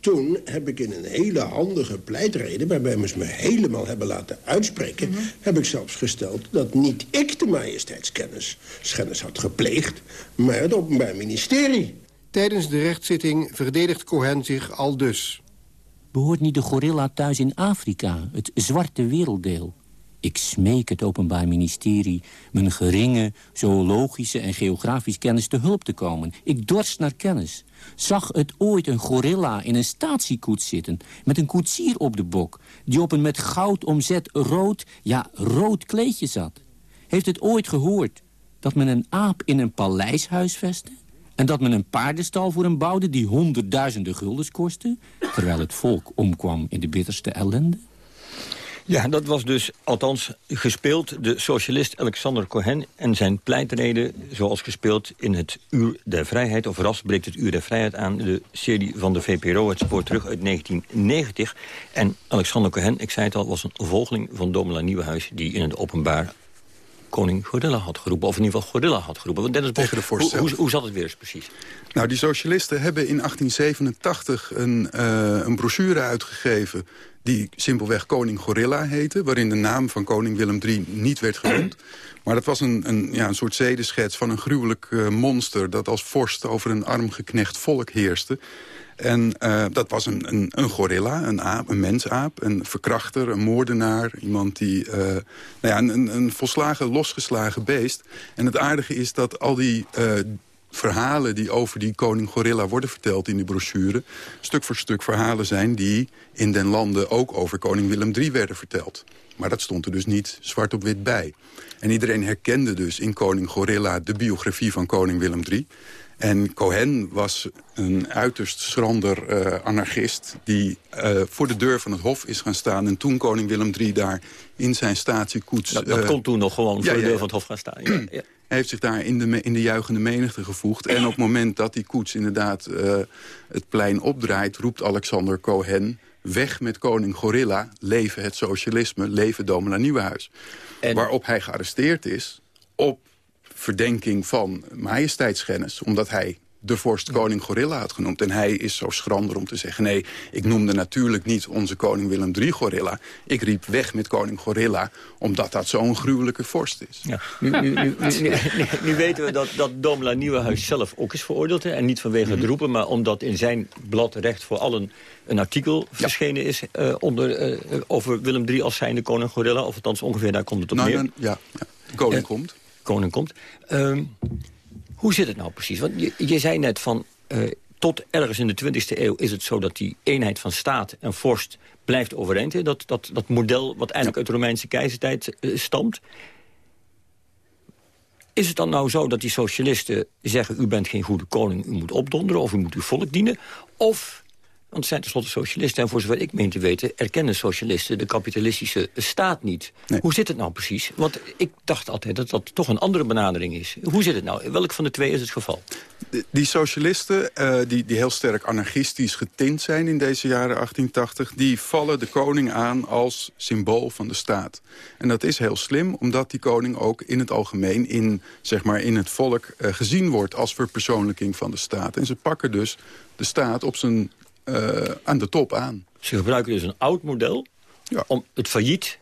toen heb ik in een hele handige pleitreden... waarbij ze me helemaal hebben laten uitspreken... Mhm. heb ik zelfs gesteld dat niet ik de majesteitskennis schennis had gepleegd... maar het Openbaar Ministerie. Tijdens de rechtszitting verdedigt Cohen zich al dus. Behoort niet de gorilla thuis in Afrika, het zwarte werelddeel? Ik smeek het Openbaar Ministerie mijn geringe zoologische en geografische kennis te hulp te komen. Ik dorst naar kennis. Zag het ooit een gorilla in een statiekoets zitten... met een koetsier op de bok... die op een met goud omzet rood, ja, rood kleedje zat? Heeft het ooit gehoord dat men een aap in een paleis huisvestte? En dat men een paardenstal voor hem bouwde die honderdduizenden guldens kostte... terwijl het volk omkwam in de bitterste ellende? Ja, dat was dus althans gespeeld de socialist Alexander Cohen... en zijn pleitreden zoals gespeeld in het Uur der Vrijheid... of ras breekt het Uur der Vrijheid aan, de serie van de VPRO. Het spoort terug uit 1990. En Alexander Cohen, ik zei het al, was een volgeling van Domela Nieuwenhuis... die in het openbaar koning Gorilla had geroepen. Of in ieder geval Gorilla had geroepen. Want Dennis Bos, hoe, hoe, hoe, zat het weer eens precies? Nou, die socialisten hebben in 1887 een, uh, een brochure uitgegeven die simpelweg Koning Gorilla heette... waarin de naam van koning Willem III niet werd genoemd. Maar dat was een, een, ja, een soort zedeschets van een gruwelijk uh, monster... dat als vorst over een arm geknecht volk heerste. En uh, dat was een, een, een, gorilla, een aap, een mensaap, een verkrachter, een moordenaar. Iemand die, uh, nou ja, een, een volslagen losgeslagen beest. En het aardige is dat al die verhalen die over die koning Gorilla worden verteld in die brochure... stuk voor stuk verhalen zijn die in den landen ook over koning Willem III werden verteld. Maar dat stond er dus niet zwart op wit bij. En iedereen herkende dus in koning Gorilla de biografie van koning Willem III. En Cohen was een uiterst schrander uh, anarchist... die uh, voor de deur van het hof is gaan staan. En toen koning Willem III daar in zijn statiekoets... Dat, dat uh, kon toen nog gewoon voor de deur van het hof gaan staan. Ja, Hij heeft zich daar in de, in de juichende menigte gevoegd. En op het moment dat die koets inderdaad het plein opdraait... roept Alexander Cohen weg met koning Gorilla, leven het socialisme, leven Domela Nieuwenhuis. En... Waarop hij gearresteerd is op verdenking van majesteitsschennis... omdat hij de vorst koning Gorilla had genoemd. En hij is zo schrander om te zeggen... nee, ik noemde natuurlijk niet onze koning Willem III Gorilla. Ik riep weg met koning Gorilla... omdat dat zo'n gruwelijke vorst is. Ja. Nu, nu, nu, nu, weten we dat, dat Domela Nieuwenhuis zelf ook is veroordeeld. Hè? En niet vanwege het mhm. roepen, maar omdat in zijn blad Recht voor Allen... een artikel verschenen is uh, onder, uh, over Willem III als zijnde koning Gorilla. Of althans ongeveer daar komt het op nou, neer. ja, ja, koning komt. Koning komt. Um, hoe zit het nou precies? Want je, je zei net van... Uh, tot ergens in de 20e eeuw is het zo dat die eenheid van staat en vorst blijft overeind. Dat, dat, dat model wat eigenlijk uit de Romeinse keizertijd uh, stamt. Is het dan nou zo dat die socialisten zeggen... u bent geen goede koning, u moet opdonderen of u moet uw volk dienen? Of want het zijn tenslotte socialisten. En voor zover ik meen te weten... erkennen socialisten de kapitalistische staat niet. Hoe zit het nou precies? Want ik dacht altijd dat dat toch een andere benadering is. Hoe zit het nou? Welk van de twee is het geval? die socialisten, uh, die, die heel sterk anarchistisch getint zijn in deze jaren 1880... die vallen de koning aan als symbool van de staat. En dat is heel slim, omdat die koning ook in het algemeen... in, zeg maar, in het volk uh, gezien wordt als verpersoonlijking van de staat. En ze pakken dus de staat op zijn uh, aan de top aan. Ze gebruiken dus een oud model ja. om het failliet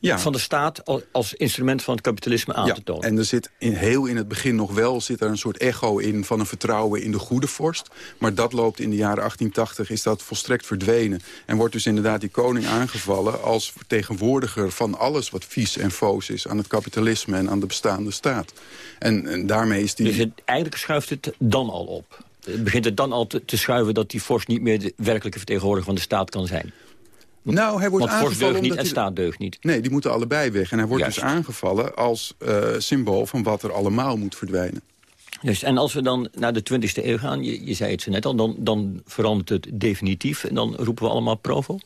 ja. van de staat als instrument van het kapitalisme aan te tonen. En er zit in, heel in het begin nog wel zit er een soort echo in van een vertrouwen in de goede vorst. Maar dat loopt in de jaren 1880, is dat volstrekt verdwenen. En wordt dus inderdaad die koning aangevallen als vertegenwoordiger van alles wat vies en foos is aan het kapitalisme en aan de bestaande staat. En, en daarmee is die... Dus het, eigenlijk schuift het dan al op? Begint het dan al te, te schuiven dat die vorst niet meer de werkelijke vertegenwoordiger van de staat kan zijn? Nou, hij wordt Want vorst deugt niet en staat deugt niet. Nee, die moeten allebei weg. En hij wordt dus aangevallen als uh, symbool van wat er allemaal moet verdwijnen. Juist, en als we dan naar de 20e eeuw gaan, je, je zei het zo net al... Dan, dan verandert het definitief en dan roepen we allemaal provo?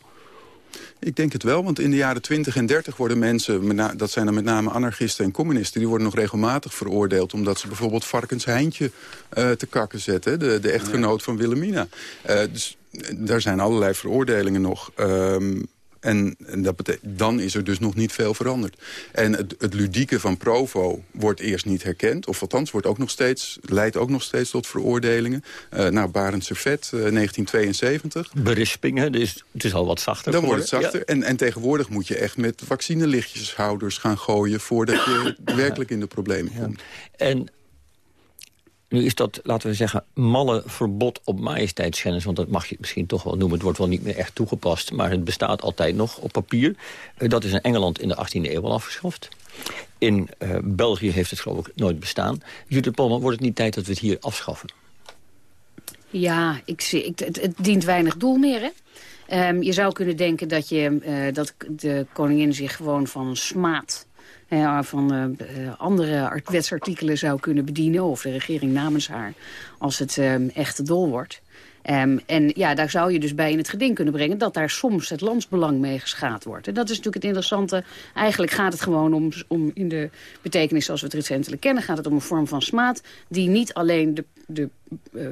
Ik denk het wel, want in de jaren 20 en 30 worden mensen... dat zijn dan met name anarchisten en communisten... die worden nog regelmatig veroordeeld... omdat ze bijvoorbeeld Varkens Heintje uh, te kakken zetten. De, de echtgenoot van Wilhelmina. Uh, dus daar zijn allerlei veroordelingen nog. Um, en, dat betekent, dan is er dus nog niet veel veranderd. En het, het, ludieke van Provo wordt eerst niet herkend. Of althans, wordt ook nog steeds, leidt ook nog steeds tot veroordelingen. Uh, nou, Barend Servet, uh, 1972. Berispingen, dus het is al wat zachter. Dan wordt het zachter. En, en tegenwoordig moet je echt met vaccinelichtjeshouders gaan gooien... voordat je werkelijk in de problemen komt. En nu is dat, laten we zeggen, malle verbod op majesteitsschennis... want dat mag je misschien toch wel noemen. Het wordt wel niet meer echt toegepast, maar het bestaat altijd nog op papier. Uh, dat is in Engeland in de 18e eeuw al afgeschaft. In uh, België heeft het geloof ik nooit bestaan. Judith Polman, wordt het niet tijd dat we het hier afschaffen? Ja, ik zie, ik, het, dient weinig doel meer, hè? Um, je zou kunnen denken dat, je, uh, dat de koningin zich gewoon van smaad van uh, andere wetsartikelen zou kunnen bedienen... of de regering namens haar, als het uh, echt dol wordt. Um, en ja, daar zou je dus bij in het geding kunnen brengen... dat daar soms het landsbelang mee geschaad wordt. En dat is natuurlijk het interessante. Eigenlijk gaat het gewoon om, om in de betekenis zoals we het recentelijk kennen... gaat het om een vorm van smaad die niet alleen de, de uh,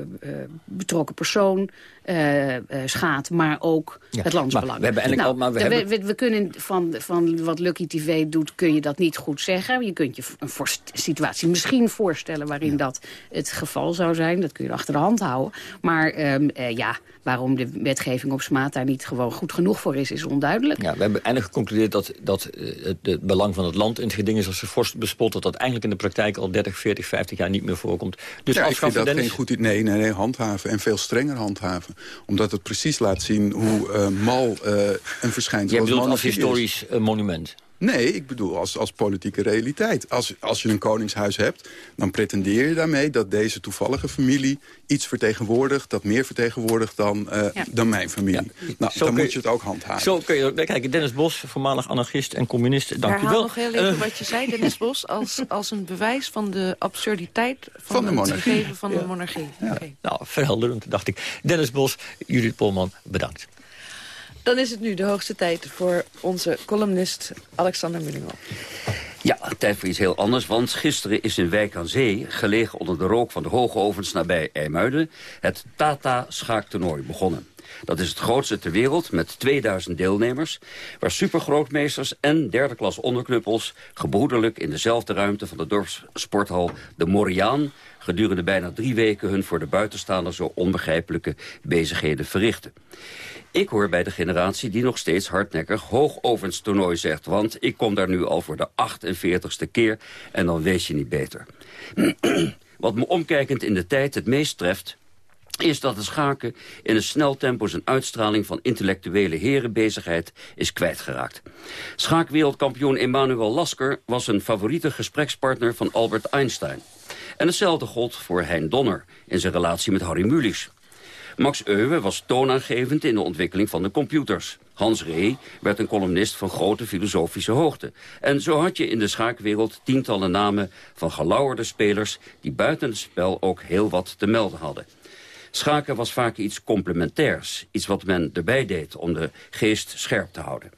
betrokken persoon uh, schaadt, maar ook het landsbelang. we, hebben nou, al, maar we, hebben... we, we, kunnen van, van wat Lucky TV doet, kun je dat niet goed zeggen. Je kunt je een situatie misschien voorstellen waarin dat het geval zou zijn. Dat kun je achter de hand houden. Maar um, ja, waarom de wetgeving op smaad daar niet gewoon goed genoeg voor is, is onduidelijk. Ja, we hebben eindelijk geconcludeerd dat, dat het, belang van het land in het geding is als ze vorst bespot, dat dat eigenlijk in de praktijk al 30, 40, 50 jaar niet meer voorkomt. Dus ja, ik vind dat geen goed Nee, nee, nee, handhaven en veel strenger handhaven. Omdat het precies laat zien hoe uh, mal uh, een verschijnsel Je bedoelt als historisch monument? Nee, ik bedoel als, als politieke realiteit. Als, als je een koningshuis hebt, dan pretendeer je daarmee... dat deze toevallige familie iets vertegenwoordigt... dat meer vertegenwoordigt dan, uh, dan mijn familie. Ja. Nou, dan moet je het ook handhaven. Zo kun je kijken. Dennis Bos, voormalig anarchist en communist. Dank u wel. nog heel even uh, wat je zei, Dennis Bos... Als, als een bewijs van de absurditeit van, van de monarchie. het gegeven van ja. de monarchie. Okay. Nou, verhelderend, dacht ik. Dennis Bos, Judith Polman, bedankt. Dan is het nu de hoogste tijd voor onze columnist Alexander Mullinghoff. Ja, tijd voor iets heel anders, want gisteren is in Wijk aan Zee... gelegen onder de rook van de hoge ovens nabij IJmuiden... het Tata schaaktoernooi begonnen. Dat is het grootste ter wereld met 2000 deelnemers... waar supergrootmeesters en derde klas onderknuppels... gebroederlijk in dezelfde ruimte van de dorpssporthal De Moriaan... gedurende bijna drie weken hun voor de buitenstaanders zo onbegrijpelijke bezigheden verrichten. Ik hoor bij de generatie die nog steeds hardnekkig toernooi zegt. Want ik kom daar nu al voor de 48ste keer en dan weet je niet beter. Wat me omkijkend in de tijd het meest treft is dat het schaken in een snel tempo zijn uitstraling van intellectuele herenbezigheid is kwijtgeraakt. Schaakwereldkampioen Emanuel Lasker was een favoriete gesprekspartner van Albert Einstein. En hetzelfde gold voor Hein Donner in zijn relatie met Harry Mulisch. Max Euwe was toonaangevend in de ontwikkeling van de computers. Hans Ree werd een columnist van grote filosofische hoogte. En zo had je in de schaakwereld tientallen namen van gelauwerde spelers... die buiten het spel ook heel wat te melden hadden. Schaken was vaak iets complementairs. Iets wat men erbij deed om de geest scherp te houden.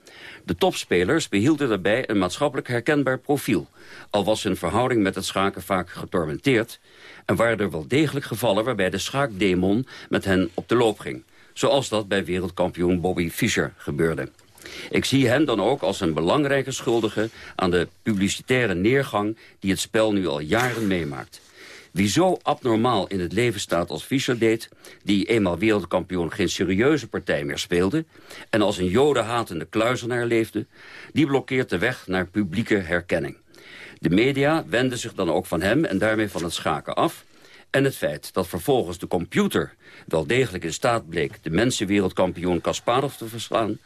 De topspelers behielden daarbij een maatschappelijk herkenbaar profiel. Al was hun verhouding met het schaken vaak getormenteerd... en waren er wel degelijk gevallen waarbij de schaakdemon met hen op de loop ging. Zoals dat bij wereldkampioen Bobby Fischer gebeurde. Ik zie hen dan ook als een belangrijke schuldige aan de publicitaire neergang die het spel nu al jaren meemaakt. Wie zo abnormaal in het leven staat als Fischer deed... die eenmaal wereldkampioen geen serieuze partij meer speelde... en als een jodenhatende kluizenaar leefde... die blokkeert de weg naar publieke herkenning. De media wenden zich dan ook van hem en daarmee van het schaken af... En het feit dat vervolgens de computer wel degelijk in staat bleek... de mensenwereldkampioen Kasparov te verslaan,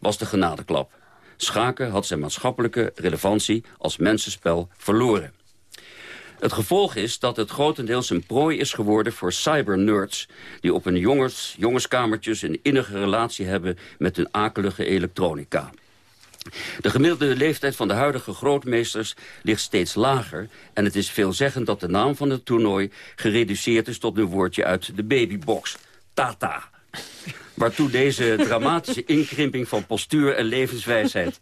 was de genadeklap. Schaken had zijn maatschappelijke relevantie als mensenspel verloren. Het gevolg is dat het grotendeels een prooi is geworden voor cybernerds... die op hun jongens, jongenskamertjes een innige relatie hebben met hun akelige elektronica. De gemiddelde leeftijd van de huidige grootmeesters ligt steeds lager... en het is veelzeggend dat de naam van het toernooi gereduceerd is tot een woordje uit de babybox. Tata. Waartoe deze dramatische inkrimping van postuur en levenswijsheid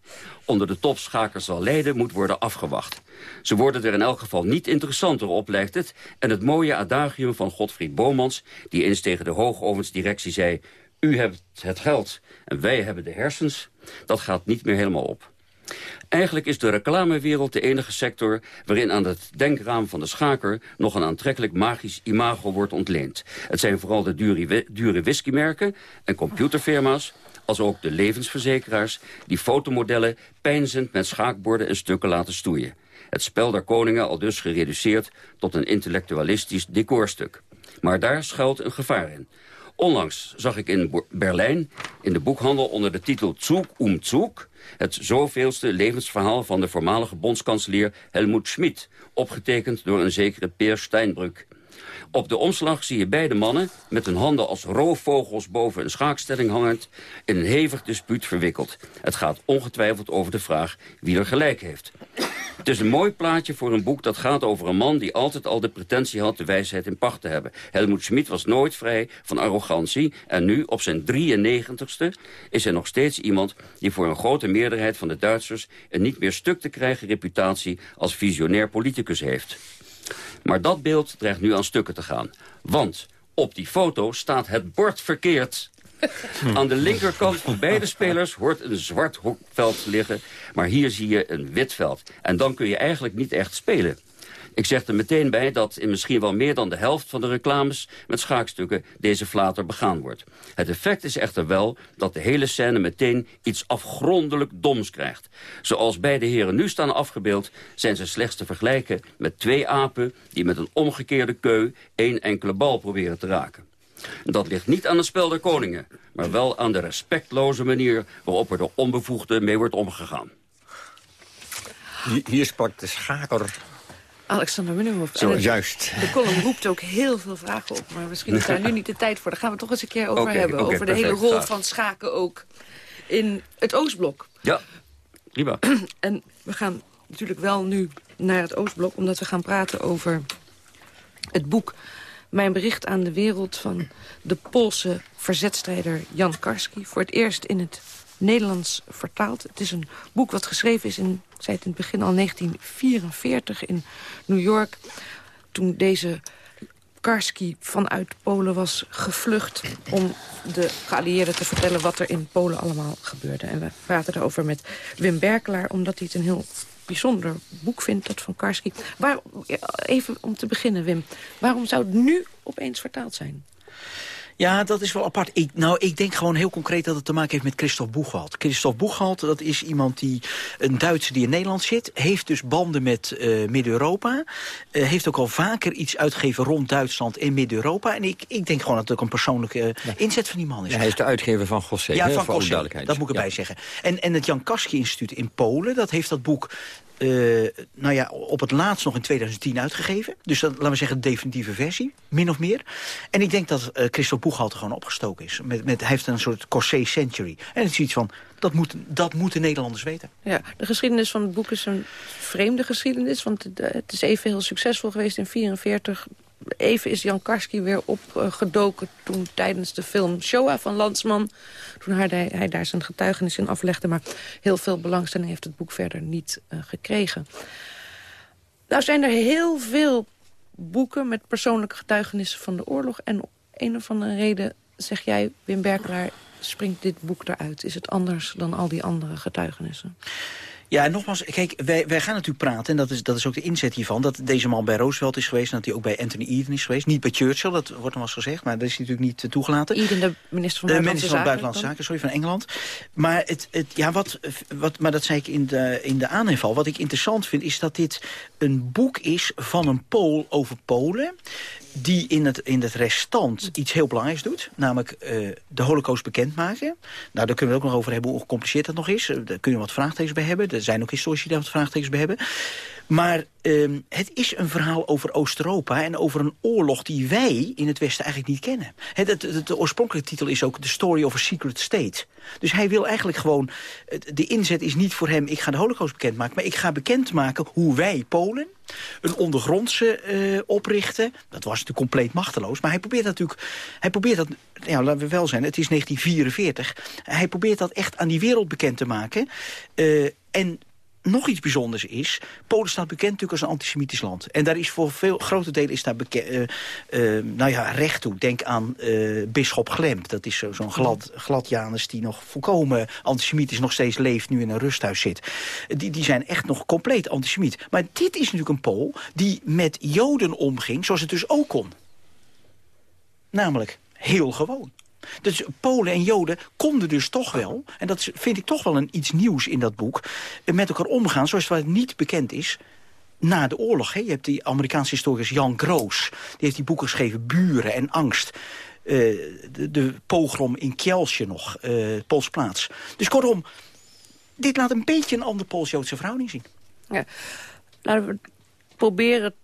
onder de topschakers zal leiden, moet worden afgewacht. Ze worden er in elk geval niet interessanter op, lijkt het. En het mooie adagium van Godfried Bomans, die eens tegen de hoogovensdirectie zei... u hebt het geld en wij hebben de hersens, dat gaat niet meer helemaal op. Eigenlijk is de reclamewereld de enige sector... waarin aan het denkraam van de schaker... nog een aantrekkelijk magisch imago wordt ontleend. Het zijn vooral de dure, dure whiskymerken en computerfirma's als ook de levensverzekeraars... die fotomodellen pijnzend met schaakborden en stukken laten stoeien. Het spel der koningen al dus gereduceerd tot een intellectualistisch decorstuk. Maar daar schuilt een gevaar in. Onlangs zag ik in Berlijn in de boekhandel onder de titel Zug um Zug... het zoveelste levensverhaal van de voormalige bondskanselier Helmut Schmidt... opgetekend door een zekere Peer Steinbrück. Op de omslag zie je beide mannen met hun handen als roofvogels boven een schaakstelling hangend... in een hevig dispuut verwikkeld. Het gaat ongetwijfeld over de vraag wie er gelijk heeft. Het is een mooi plaatje voor een boek dat gaat over een man... die altijd al de pretentie had de wijsheid in pacht te hebben. Helmut Schmidt was nooit vrij van arrogantie... en nu, op zijn 93ste, is er nog steeds iemand... die voor een grote meerderheid van de Duitsers... een niet meer stuk te krijgen reputatie als visionair politicus heeft. Maar dat beeld dreigt nu aan stukken te gaan. Want op die foto staat het bord verkeerd. Aan de linkerkant van beide spelers hoort een zwart hoekveld liggen... maar hier zie je een wit veld. En dan kun je eigenlijk niet echt spelen. Ik zeg er meteen bij dat in misschien wel meer dan de helft van de reclames met schaakstukken deze flater begaan wordt. Het effect is echter wel dat de hele scène meteen iets afgrondelijk doms krijgt. Zoals beide heren nu staan afgebeeld zijn ze slechts te vergelijken met twee apen die met een omgekeerde keu één enkele bal proberen te raken. Dat ligt niet aan het spel der koningen, maar wel aan de respectloze manier waarop er de onbevoegde mee wordt omgegaan. Hier sprak de schaker Alexander Minimov. Zo, juist. De column roept ook heel veel vragen op. Maar misschien is daar nu niet de tijd voor. Daar gaan we toch eens een keer over hebben. over de hele rol van schaken ook in het Oostblok. Ja, prima. En we gaan natuurlijk wel nu naar het Oostblok... omdat we gaan praten over het boek... Mijn bericht aan de wereld van de Poolse verzetstrijder Jan Karski. Voor het eerst in het Nederlands vertaald. Het is een boek wat geschreven is in, het in het begin al, 1944 in New York. Toen deze Karski vanuit Polen was gevlucht... om de geallieerden te vertellen wat er in Polen allemaal gebeurde. En we praten erover met Wim Berkelaar... omdat hij het een heel bijzonder boek vindt, dat van Karski. Even om te beginnen, Wim. Waarom zou het nu opeens vertaald zijn? Ja, dat is wel apart. Ik, nou, ik denk gewoon heel concreet dat het te maken heeft met Christophe Boegwald. Christophe Boegwald, dat is iemand die, een Duitser die in Nederland zit... heeft dus banden met uh, Midden-Europa. Uh, heeft ook al vaker iets uitgegeven rond Duitsland in Midden-Europa. En ik, ik denk gewoon dat het ook een persoonlijke ja. inzet van die man is. Ja, hij is de uitgever van Gossé, Ja, van Gossé, dat moet ik erbij zeggen. En, en het Jan Kaski Instituut in Polen, dat heeft dat boek uh, nou ja, op het laatst nog in 2010 uitgegeven. Dus dat, laten we zeggen, de definitieve versie, min of meer. En ik denk dat uh, Christophe Boeghalter gewoon opgestoken is. Met, met, hij heeft een soort Corsé Century. En het is iets van, dat, moet, dat moeten Nederlanders weten. Ja, de geschiedenis van het boek is een vreemde geschiedenis. Want het, het is even heel succesvol geweest in 1944 even is Jan Karski weer opgedoken toen tijdens de film Shoah van Landsman. Toen hij, hij, daar zijn getuigenis in aflegde. Maar heel veel belangstelling heeft het boek verder niet uh, gekregen. Nou zijn er heel veel boeken met persoonlijke getuigenissen van de oorlog. En een of andere reden, zeg jij, Wim Berkelaar, springt dit boek eruit. Is het anders dan al die andere getuigenissen? Ja, en nogmaals, kijk, wij, wij gaan natuurlijk praten... en dat is, dat is ook de inzet hiervan... dat deze man bij Roosevelt is geweest... en dat hij ook bij Anthony Eden is geweest. Niet bij Churchill, dat wordt nog wel eens gezegd... maar dat is natuurlijk niet uh, toegelaten. Eden, de minister van de Buitenlandse minister van Buitenlandse Zaken, sorry, van Engeland. Maar, het, het, ja, wat, wat, maar dat zei ik in de, in de aanval. Wat ik interessant vind, is dat dit een boek is van een Pool over Polen die in het, in het restant iets heel belangrijks doet. Namelijk uh, de holocaust bekendmaken. Nou, daar kunnen we ook nog over hebben hoe gecompliceerd dat nog is. Uh, daar kun je wat vraagtekens bij hebben. Er zijn ook historici die daar wat vraagtekens bij hebben. Maar uh, het is een verhaal over Oost-Europa... en over een oorlog die wij in het Westen eigenlijk niet kennen. De oorspronkelijke titel is ook The Story of a Secret State. Dus hij wil eigenlijk gewoon... De inzet is niet voor hem, ik ga de holocaust bekendmaken... maar ik ga bekendmaken hoe wij, Polen een ondergrondse uh, oprichten. Dat was natuurlijk compleet machteloos. Maar hij probeert natuurlijk... Hij probeert dat, ja, laten we wel zijn, het is 1944. Hij probeert dat echt aan die wereld bekend te maken. Uh, en nog iets bijzonders is... Polen staat bekend natuurlijk als een antisemitisch land. En daar is voor veel grote delen is daar uh, nou ja, recht toe. Denk aan uh, Bisschop Glemp. Dat is zo'n glad, glad Janus die nog volkomen antisemitisch nog steeds leeft... nu in een rusthuis zit. Die, die zijn echt nog compleet antisemiet. Maar dit is natuurlijk een Pool die met Joden omging... zoals het dus ook kon. Namelijk heel gewoon. Dus Polen en Joden konden dus toch wel... en dat vind ik toch wel een iets nieuws in dat boek... met elkaar omgaan zoals het niet bekend is na de oorlog. Hè. Je hebt die Amerikaanse historicus Jan Groos. Die heeft die boeken geschreven, Buren en Angst. Uh, de, pogrom in Kjelsje nog, uh, Pools plaats. Dus kortom, dit laat een beetje een ander Pools-Joodse verhouding zien. Ja. Laten we proberen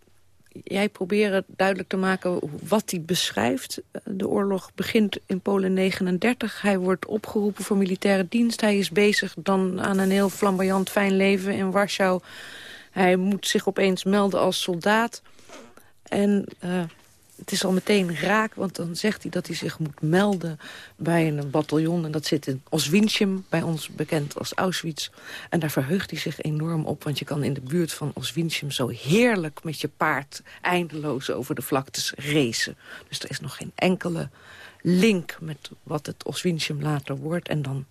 jij proberen duidelijk te maken wat hij beschrijft. De oorlog begint in Polen 39. Hij wordt opgeroepen voor militaire dienst. Hij is bezig dan aan een heel flamboyant fijn leven in Warschau. Hij moet zich opeens melden als soldaat. En uh, het is al meteen raak, want dan zegt hij dat hij zich moet melden bij een bataljon. En dat zit in Oswinchem, bij ons bekend als Auschwitz. En daar verheugt hij zich enorm op, want je kan in de buurt van Oswinchem zo heerlijk met je paard eindeloos over de vlaktes racen. Dus er is nog geen enkele link met wat het Oswinchem later wordt. En dan,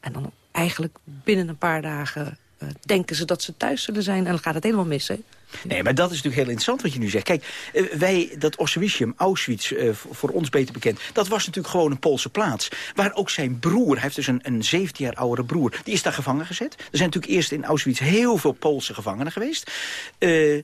en dan eigenlijk binnen een paar dagen uh, denken ze dat ze thuis zullen zijn. En dan gaat het helemaal mis, hè? Nee, maar dat is natuurlijk heel interessant wat je nu zegt. Kijk, uh, wij, dat Oswiecim, Auschwitz, uh, voor ons beter bekend... dat was natuurlijk gewoon een Poolse plaats. Waar ook zijn broer, hij heeft dus een, een 17 jaar oudere broer... die is daar gevangen gezet. Er zijn natuurlijk eerst in Auschwitz heel veel Poolse gevangenen geweest. Uh,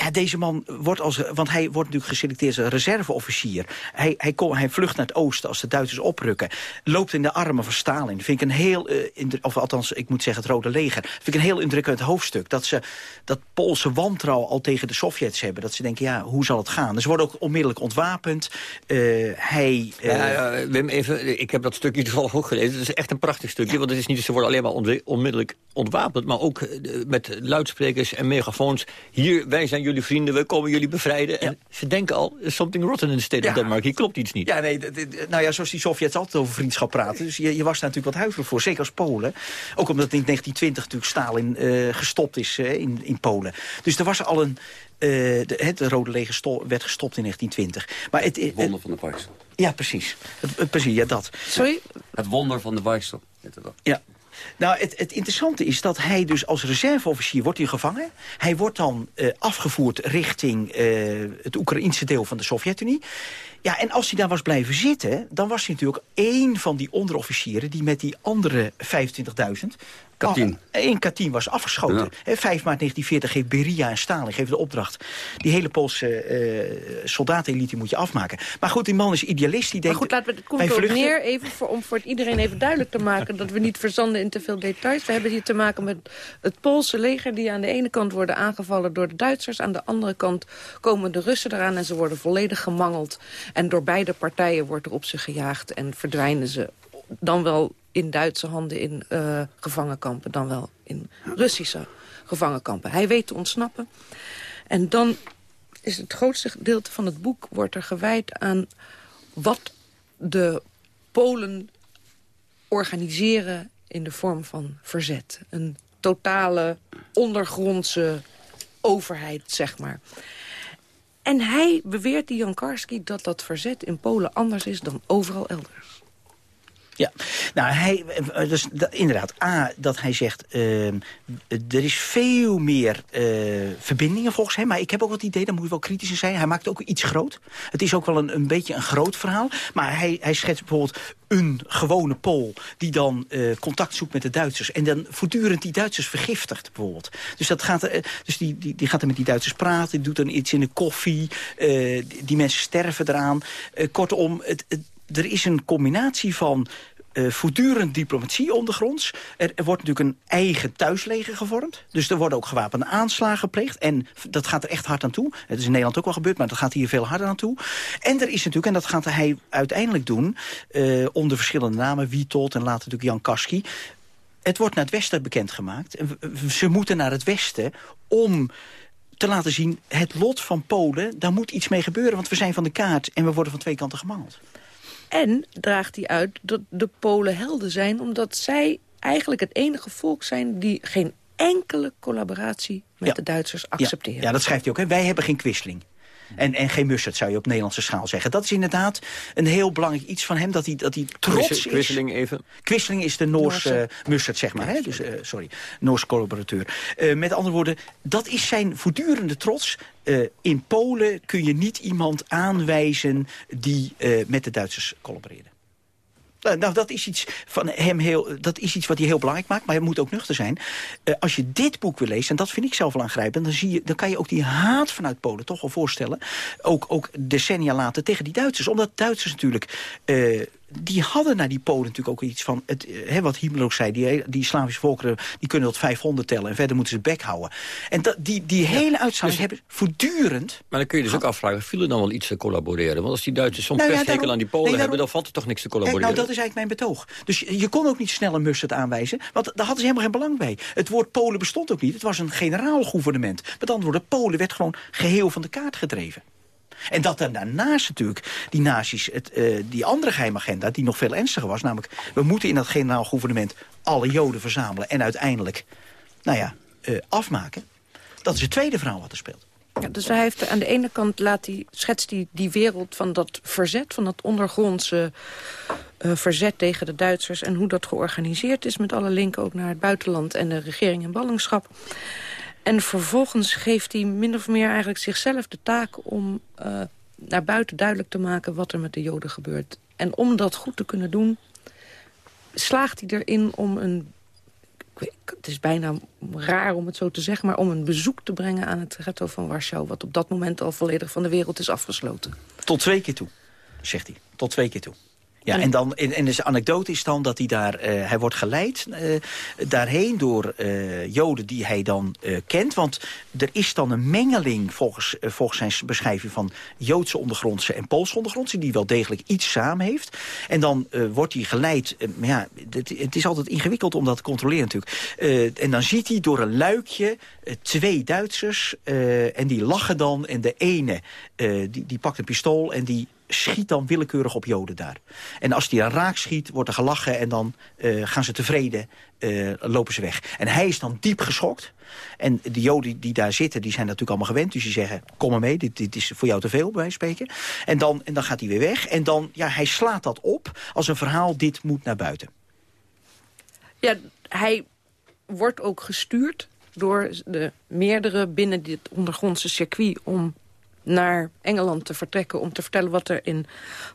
ja, deze man wordt als... Want hij wordt natuurlijk geselecteerd als reserveofficier. Hij, hij, kom, hij vlucht naar het oosten als de Duitsers oprukken. Loopt in de armen van Stalin. Vind ik een heel... Uh, of althans, ik moet zeggen het Rode Leger. Vind ik een heel indrukwekkend hoofdstuk. Dat ze dat Poolse wantrouwen al tegen de Sovjets hebben. Dat ze denken, ja, hoe zal het gaan? Dus ze worden ook onmiddellijk ontwapend. Uh, hij... Uh... Ja, Wim, even, ik heb dat stukje toevallig ook gelezen. Het is echt een prachtig stukje. Ja. Want het is niet, ze worden alleen maar onmiddellijk ontwapend. Maar ook met luidsprekers en megafoons. Hier, wij zijn jullie jullie vrienden, we komen jullie bevrijden. En ze denken al, something rotten in the state of Denmark. Hier klopt iets niet. Ja, nee, nou ja, zoals die Sovjets altijd over vriendschap praten. Dus je, je was daar natuurlijk wat huiverig voor, zeker als Polen. Ook omdat in 1920 natuurlijk Stalin uh, gestopt is uh, in, in Polen. Dus er was al een... Uh, de, het Rode Leger werd gestopt in 1920. Maar het, het wonder van de Weissel. Ja, precies. Het, precies, ja, dat. Sorry? Het wonder van de Weissel. Ja, nou, het, interessante is dat hij dus als reserveofficier wordt hij gevangen. Hij wordt dan uh, afgevoerd richting uh, het Oekraïnse deel van de Sovjet-Unie. Ja, en als hij daar was blijven zitten... dan was hij natuurlijk één van die onderofficieren... die met die andere 25.000 Katyn. In Katyn was afgeschoten. Ja. 5 maart 1940 geeft Beria en Stalin geven de opdracht. Die hele Poolse uh, soldatenelite moet je afmaken. Maar goed, die man is idealist. Die denkt, maar goed, laten we het komt erop neer, even voor, om voor iedereen even duidelijk te maken... dat we niet verzanden in te veel details. We hebben hier te maken met het Poolse leger... die aan de ene kant worden aangevallen door de Duitsers. Aan de andere kant komen de Russen eraan en ze worden volledig gemangeld. En door beide partijen wordt er op ze gejaagd en verdwijnen ze dan wel in Duitse handen in uh, gevangenkampen... dan wel in Russische gevangenkampen. Hij weet te ontsnappen. En dan is het grootste gedeelte van het boek wordt er gewijd aan... wat de Polen organiseren in de vorm van verzet. Een totale ondergrondse overheid, zeg maar. En hij beweert, die Jan Karski, dat dat verzet in Polen anders is dan overal elders. Ja, nou, hij, eh, dus inderdaad, A, dat hij zegt... Uh, er is veel meer uh, verbindingen volgens hem. Maar ik heb ook wat idee, daar moet je wel kritisch zijn. Hij maakt ook iets groot. Het is ook wel een, een beetje een groot verhaal. Maar hij, hij schetst bijvoorbeeld een gewone Pool... die dan uh, contact zoekt met de Duitsers. En dan voortdurend die Duitsers vergiftigt, bijvoorbeeld. Dus, dat gaat, dus die, die, die gaat er met die Duitsers praten. Die doet dan iets in de koffie. die, mensen sterven eraan. kortom, het er is een combinatie van uh, voortdurend diplomatie ondergronds. Er, wordt natuurlijk een eigen thuisleger gevormd. Dus er worden ook gewapende aanslagen gepleegd. En dat gaat er echt hard aan toe. Het is in Nederland ook al gebeurd, maar dat gaat hier veel harder aan toe. En er is natuurlijk, en dat gaat hij uiteindelijk doen... Uh, onder verschillende namen, Wietold en later natuurlijk Jan Kaski... Het wordt naar het westen bekendgemaakt. Ze moeten naar het westen om te laten zien... het lot van Polen, daar moet iets mee gebeuren... want we zijn van de kaart en we worden van twee kanten gemangeld. En draagt hij uit dat de Polen helden zijn... omdat zij eigenlijk het enige volk zijn... die geen enkele collaboratie met de Duitsers accepteren. Ja, ja, dat schrijft hij ook. Hè. Wij hebben geen kwisseling. En, en geen mustard, zou je op Nederlandse schaal zeggen. Dat is inderdaad een heel belangrijk iets van hem, dat hij, dat hij trots is. Kwisseling even? Kwisseling is de Noorse, Noorse. mustard, zeg maar. Hè? Dus, uh, sorry, Noorse collaborateur. Uh, met andere woorden, dat is zijn voortdurende trots. Uh, in Polen kun je niet iemand aanwijzen die met de Duitsers collaboreerde. Nou, nou, dat is iets van hem heel, dat is iets wat hij heel belangrijk maakt, maar hij moet ook nuchter zijn. Uh, als je dit boek wil lezen, en dat vind ik zelf wel aangrijpend, dan, zie je, dan kan je ook die haat vanuit Polen toch wel voorstellen. Ook, ook decennia later tegen die Duitsers. Omdat Duitsers natuurlijk uh, die hadden naar die Polen natuurlijk ook iets van... Het, hè, wat Himmler ook zei, die, die Slavische volkeren... die kunnen tot 500 tellen en verder moeten ze bek houden. En dat, die, die hele uitstraling dus, hebben voortdurend... Maar dan kun je dus ook afvragen, viel er dan wel iets te collaboreren? Want als die Duitsers zo'n nou, ja, aan die Polen hebben... dan valt er toch niks te collaboreren? nou, dat is eigenlijk mijn betoog. Dus je, je kon ook niet snel een mustard aanwijzen... want daar hadden ze helemaal geen belang bij. Het woord Polen bestond ook niet. Het was een generaal gouvernement. Met andere woorden, Polen werd gewoon geheel van de kaart gedreven. En dat er daarnaast natuurlijk die nazi's, het, uh, die andere geheimagenda... die nog veel ernstiger was, namelijk... we moeten in dat generaal gouvernement alle joden verzamelen... en uiteindelijk, nou ja, uh, afmaken. Dat is het tweede verhaal wat er speelt. Ja, dus hij heeft aan de ene kant laat hij, schetst hij die wereld van dat verzet... van dat ondergrondse uh, verzet tegen de Duitsers... en hoe dat georganiseerd is met alle linken ook naar het buitenland... en de regering in ballingschap. En vervolgens geeft hij min of meer eigenlijk zichzelf de taak... om uh, naar buiten duidelijk te maken wat er met de Joden gebeurt. En om dat goed te kunnen doen, slaagt hij erin om een... Het is bijna raar om het zo te zeggen... maar om een bezoek te brengen aan het ghetto van Warschau... wat op dat moment al volledig van de wereld is afgesloten. Tot twee keer toe, zegt hij. Tot twee keer toe. Ja, en, dan, en, en de anekdote is dan dat hij daar, uh, hij wordt geleid uh, daarheen door uh, joden die hij dan kent. Want er is dan een mengeling volgens, volgens zijn beschrijving van Joodse ondergrondse en Poolse ondergrondse, die wel degelijk iets samen heeft. En dan wordt hij geleid, maar ja, het, het, is altijd ingewikkeld om dat te controleren natuurlijk. en dan ziet hij door een luikje twee Duitsers en die lachen dan en de ene die, die pakt een pistool en die schiet dan willekeurig op Joden daar. En als die dan raak schiet, wordt er gelachen en dan uh, gaan ze tevreden, uh, lopen ze weg. En hij is dan diep geschokt. En de Joden die daar zitten, die zijn natuurlijk allemaal gewend. Dus die zeggen, kom maar mee, dit, dit is voor jou te veel, bij spreken. En dan, en dan gaat hij weer weg. En dan, ja, hij slaat dat op als een verhaal, dit moet naar buiten. Ja, hij wordt ook gestuurd door de meerdere binnen dit ondergrondse circuit... om naar Engeland te vertrekken... om te vertellen wat er in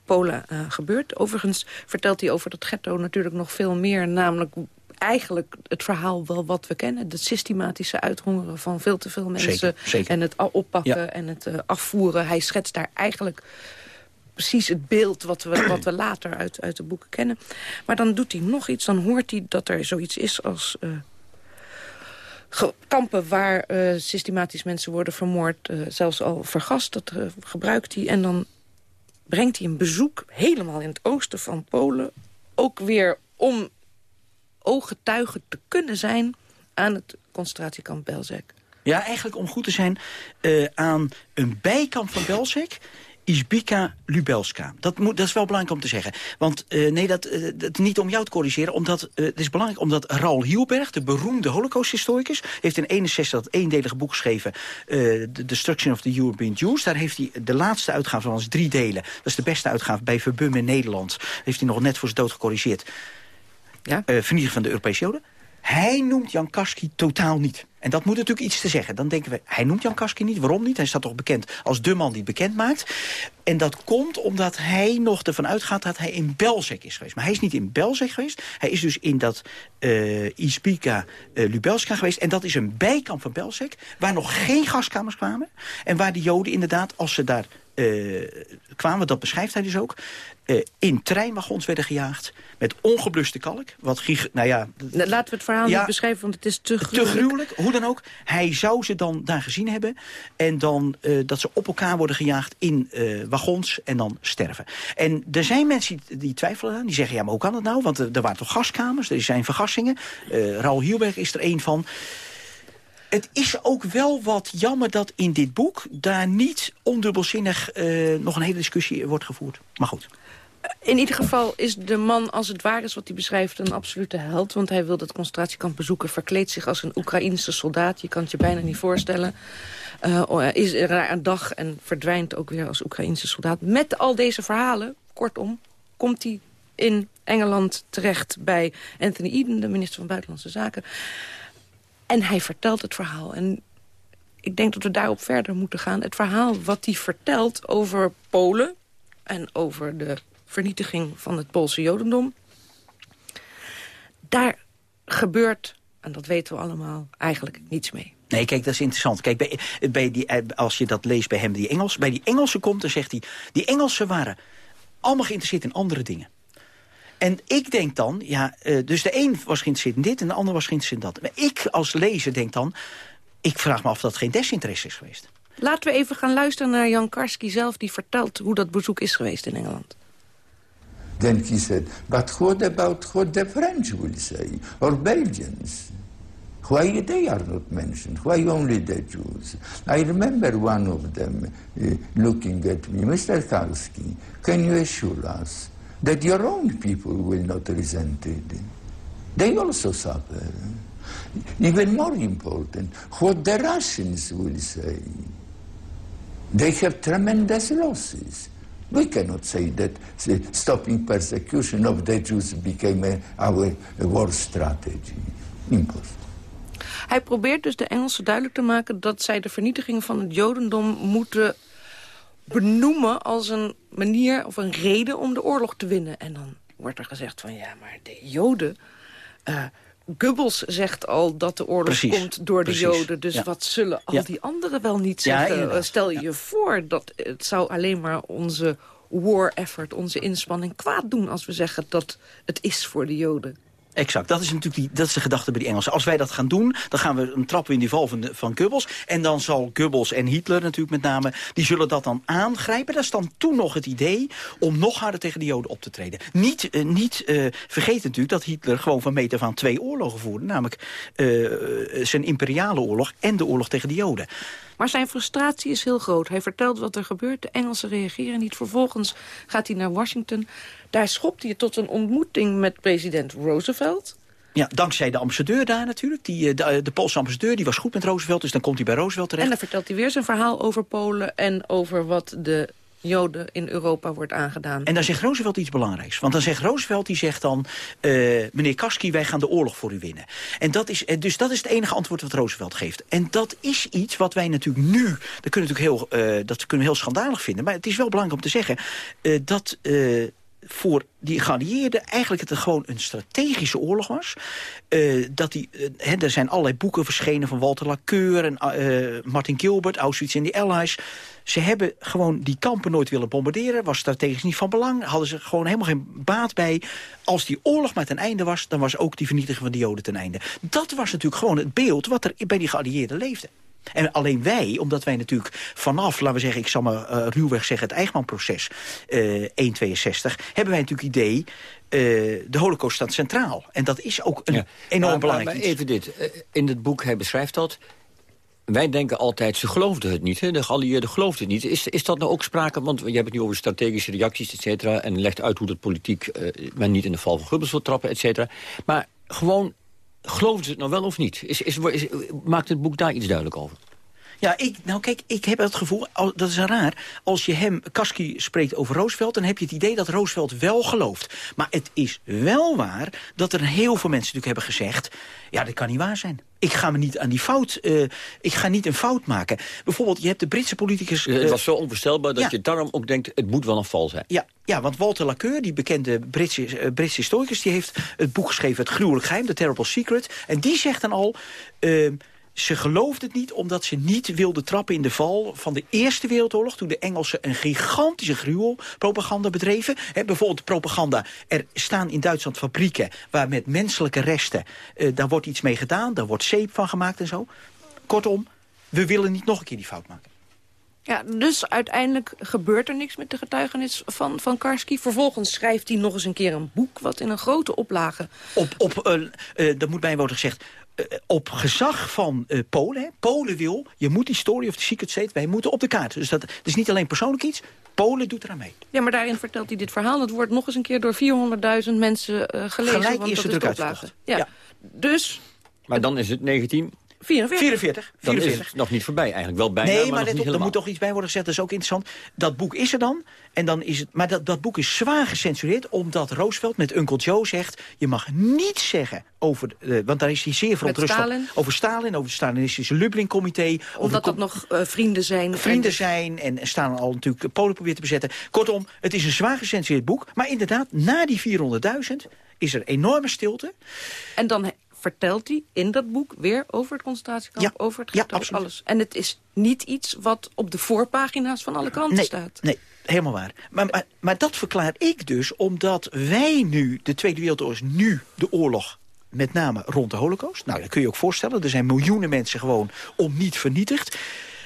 Polen uh, gebeurt. Overigens vertelt hij over dat ghetto natuurlijk nog veel meer. Namelijk eigenlijk het verhaal wel wat we kennen. Het systematische uithongeren van veel te veel mensen. Zeker, zeker. En het oppakken en het uh, afvoeren. Hij schetst daar eigenlijk precies het beeld wat we, wat we later uit, uit de boeken kennen. Maar dan doet hij nog iets. Dan hoort hij dat er zoiets is als... Uh, kampen waar uh, systematisch mensen worden vermoord, uh, zelfs al vergast, dat uh, gebruikt hij. En dan brengt hij een bezoek helemaal in het oosten van Polen. Ook weer om ooggetuige te kunnen zijn aan het concentratiekamp Belzec. Ja, eigenlijk om goed te zijn aan een bijkamp van Belzec Izbika Lubelska. Dat, moet, dat is wel belangrijk om te zeggen. Want uh, nee, dat, uh, dat niet om jou te corrigeren. Omdat, uh, het is belangrijk omdat Raoul Hielberg, de beroemde holocausthistoricus... heeft in 61 dat eendelige boek geschreven... The Destruction of the European Jews. Daar heeft hij de laatste uitgave van drie delen. Dat is de beste uitgave bij Verbum in Nederland. heeft hij nog net voor zijn dood gecorrigeerd. Ja? vernietiging van de Europese Joden. Hij noemt Jan Karski totaal niet. En dat moet natuurlijk iets te zeggen. Dan denken we, hij noemt Jan Karski niet. Waarom niet? Hij staat toch bekend als de man die bekend maakt. En dat komt omdat hij nog ervan uitgaat dat hij in Belzec is geweest. Maar hij is niet in Belzec geweest. Hij is dus in dat uh, Ispica uh, Lubelska geweest. En dat is een bijkamp van Belzec. Waar nog geen gaskamers kwamen. En waar de Joden inderdaad, als ze daar uh, kwamen, dat beschrijft hij dus ook... Uh, in treinwagons werden gejaagd met ongebluste kalk. Wat nou ja, Laten we het verhaal ja, niet beschrijven, want het is te gruwelijk. Te gruwelijk, hoe dan ook. Hij zou ze dan daar gezien hebben. En dan uh, dat ze op elkaar worden gejaagd in wagons en dan sterven. En er zijn mensen die, die twijfelen aan. Die zeggen, ja, maar hoe kan dat nou? Want er waren toch gaskamers, er zijn vergassingen. Raoul Hielberg is er een van het is ook wel wat jammer dat in dit boek... daar niet ondubbelzinnig uh, nog een hele discussie wordt gevoerd. Maar goed. In ieder geval is de man, als het waar is wat hij beschrijft... een absolute held, want hij wil het concentratiekamp bezoeken... verkleedt zich als een Oekraïense soldaat. Je kan het je bijna niet voorstellen. Uh, is er een dag en verdwijnt ook weer als Oekraïense soldaat. Met al deze verhalen, kortom, komt hij in Engeland terecht... bij Anthony Eden, de minister van Buitenlandse Zaken... En hij vertelt het verhaal. En ik denk dat we daarop verder moeten gaan. Het verhaal wat hij vertelt over Polen... en over de vernietiging van het Poolse jodendom... daar gebeurt, en dat weten we allemaal, eigenlijk niets mee. Nee, kijk, dat is interessant. Kijk, bij, bij die, eh, als je dat leest bij hem, die Engels, bij die Engelsen komt, dan zegt hij... die Engelsen waren allemaal geïnteresseerd in andere dingen. En ik denk dan, ja, uh, dus de een was geïnteresseerd in dit... en de ander was geïnteresseerd in dat. Maar ik als lezer denk dan, ik vraag me af of dat geen desinteresse is geweest. Laten we even gaan luisteren naar Jan Karski zelf... die vertelt hoe dat bezoek is geweest in Engeland. Then he said, but what about what the French will say, or Belgians? Why they are not mentioned? Why only the Jews? I remember one of them uh, looking at me, Mr. Karski, can you assure us that your own people will not resent it. They also suffer. Even more important, what the Russians will say. They have tremendous losses. We cannot say that stopping persecution of the Jews became our war strategy. Impossible. Hij probeert dus de Engelsen duidelijk te maken... dat zij de vernietiging van het Jodendom moeten benoemen als een manier of een reden om de oorlog te winnen. En dan wordt er gezegd van ja, maar de Joden... Uh, Goebbels zegt al dat de oorlog komt door de Joden. Dus wat zullen al die anderen wel niet zeggen? Stel je je voor dat het zou alleen maar onze war effort, onze inspanning kwaad doen... als we zeggen dat het is voor de Joden? Exact, dat is natuurlijk die, dat is de gedachte bij die Engelsen. Als wij dat gaan doen, dan gaan we een trap in die val van, Goebbels. En dan zal Goebbels en Hitler natuurlijk met name... die zullen dat dan aangrijpen. Dat is dan toen nog het idee om nog harder tegen de Joden op te treden. Niet, uh, niet uh, vergeet natuurlijk dat Hitler gewoon van meter van twee oorlogen voerde. Namelijk uh, zijn imperiale oorlog en de oorlog tegen de Joden. Maar zijn frustratie is heel groot. Hij vertelt wat er gebeurt. De Engelsen reageren niet. Vervolgens gaat hij naar Washington. Daar schopt hij tot een ontmoeting met president Roosevelt. Ja, dankzij de ambassadeur daar natuurlijk. Die, eh, de, de Poolse ambassadeur die was goed met Roosevelt, dus dan komt hij bij Roosevelt terecht. En dan vertelt hij weer zijn verhaal over Polen en over wat de Joden in Europa wordt aangedaan. En dan zegt Roosevelt iets belangrijks. Want dan zegt Roosevelt, die zegt dan... Uh, meneer Kasky, wij gaan de oorlog voor u winnen. En dat is, eh, dus dat is het enige antwoord wat Roosevelt geeft. En dat is iets wat wij natuurlijk nu... Dat kunnen, natuurlijk heel, uh, dat kunnen we heel schandalig vinden. Maar het is wel belangrijk om te zeggen... Dat voor die geallieerden eigenlijk het gewoon een strategische oorlog was. Uh, dat die, uh, er zijn allerlei boeken verschenen van Walter Lacour en uh, Martin Gilbert, Auschwitz en die Allies. Ze hebben gewoon die kampen nooit willen bombarderen. Was strategisch niet van belang. Hadden ze gewoon helemaal geen baat bij. Als die oorlog maar ten einde was, dan was ook die vernietiging van de Joden ten einde. Dat was natuurlijk gewoon het beeld wat er bij die geallieerden leefde. En alleen wij, omdat wij natuurlijk vanaf, laten we zeggen... ik zal maar uh, ruwweg zeggen, het Eichmann-proces, uh, 1,62... hebben wij natuurlijk idee... Uh, de holocaust staat centraal. En dat is ook een ja. enorm maar, belangrijk maar, maar even dit. In het boek, hij beschrijft dat... Wij denken altijd, ze geloofden het niet. Hè? De geallieerden geloofden het niet. Is, is dat nou ook sprake, want je hebt het nu over strategische reacties, et cetera... en legt uit hoe dat politiek men niet in de val van Goebbels wil trappen, et cetera. Maar gewoon Geloven ze het nou wel of niet? Is, is, maakt het boek daar iets duidelijk over? Ja, ik, nou kijk, ik heb het gevoel, dat is raar... als je hem, Kasky spreekt over Roosevelt... dan heb je het idee dat Roosevelt wel gelooft. Maar het is wel waar dat er heel veel mensen natuurlijk hebben gezegd... ja, dat kan niet waar zijn. Ik ga me niet aan die fout, uh, ik ga niet een fout maken. Bijvoorbeeld, je hebt de Britse politicus... Uh, het was zo onvoorstelbaar dat ja. je daarom ook denkt... het moet wel een val zijn. Ja, ja want Walter Lacour, die bekende Britse, uh, Britse historicus... die heeft het boek geschreven, Het gruwelijk geheim, The Terrible Secret. En die zegt dan al ze geloofde het niet omdat ze niet wilde trappen in de val van de Eerste Wereldoorlog... toen de Engelsen een gigantische gruwelpropaganda bedreven. He, bijvoorbeeld propaganda. Er staan in Duitsland fabrieken waar met menselijke resten... Uh, daar wordt iets mee gedaan, daar wordt zeep van gemaakt en zo. Kortom, we willen niet nog een keer die fout maken. Ja, dus uiteindelijk gebeurt er niks met de getuigenis van, van Karski. Vervolgens schrijft hij nog eens een keer een boek... wat in een grote oplage... Op, op uh, uh, dat moet mij worden gezegd... Uh, op gezag van uh, Polen. Hè. Polen wil, je moet die story of the secret state, wij moeten op de kaart. Dus dat, dat is niet alleen persoonlijk iets, Polen doet eraan mee. Ja, maar daarin vertelt hij dit verhaal. Dat wordt nog eens een keer door 400.000 mensen uh, gelezen. Gelijk want is dat het is druk. Ja. Ja. Dus... Maar dan is het 19... 44. 44. Dan 44. is het nog niet voorbij eigenlijk. Wel bijna, nee, maar, maar, nog let niet op, er moet toch iets bij worden gezegd. Dat is ook interessant. Dat boek is er dan. En dan is het, maar dat, dat boek is zwaar gecensureerd. Omdat Roosevelt met Uncle Joe zegt... je mag niets zeggen over... Uh, want daar is hij zeer verontrust Stalin. over Stalin. Over het Stalinistische Lublin-comité. Omdat dat nog uh, vrienden zijn. Vrienden zijn. En Stalin al natuurlijk Polen probeert te bezetten. Kortom, het is een zwaar gecensureerd boek. Maar inderdaad, na die 400.000 is er enorme stilte. En dan vertelt hij in dat boek weer over het concentratiekamp, Ja, over het ghetto, alles. En het is niet iets wat op de voorpagina's van alle kranten nee, staat. Nee, helemaal waar. Maar, maar, maar dat verklaar ik dus omdat wij nu, de Tweede Wereldoorlog is nu de oorlog met name rond de holocaust. Nou, dat kun je ook voorstellen. Er zijn miljoenen mensen gewoon om niet vernietigd.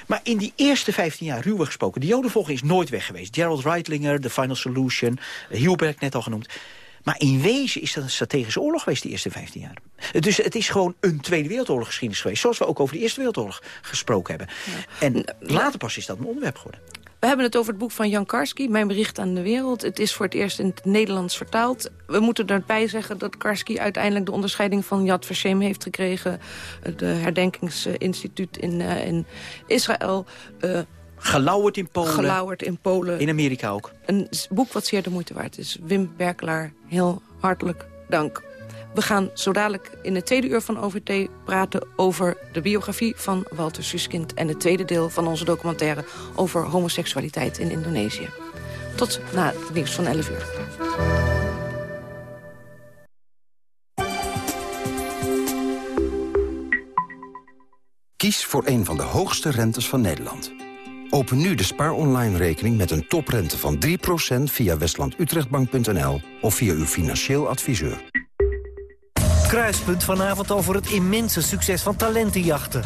Maar in die eerste 15 jaar, ruwweg gesproken... de jodenvolging is nooit weg geweest. Gerald Reitlinger, The Final Solution, Hilberg net al genoemd. Maar in wezen is dat een strategische oorlog geweest, die eerste 15 jaar. Dus het is gewoon een Tweede Wereldoorlog geschiedenis geweest. Zoals we ook over de Eerste Wereldoorlog gesproken hebben. En later pas is dat een onderwerp geworden. We hebben het over het boek van Jan Karski, Mijn bericht aan de wereld. Het is voor het eerst in het Nederlands vertaald. We moeten daarbij zeggen dat Karski uiteindelijk de onderscheiding van Yad Vashem heeft gekregen. Het herdenkingsinstituut in, uh, in Israël. Uh, Gelauwerd in Polen. Gelauwerd in Polen. In Amerika ook. Een boek wat zeer de moeite waard is. Wim Berkelaar, heel hartelijk dank. We gaan zo dadelijk in het tweede uur van OVT praten over de biografie van Walter Suskind... en het tweede deel van onze documentaire over homoseksualiteit in Indonesië. Tot na het nieuws van 11 uur. Kies voor een van de hoogste rentes van Nederland. Open nu de Spaar Online rekening met een toprente van 3% via westlandutrechtbank.nl of via uw financieel adviseur. Kruispunt vanavond over het immense succes van talentenjachten.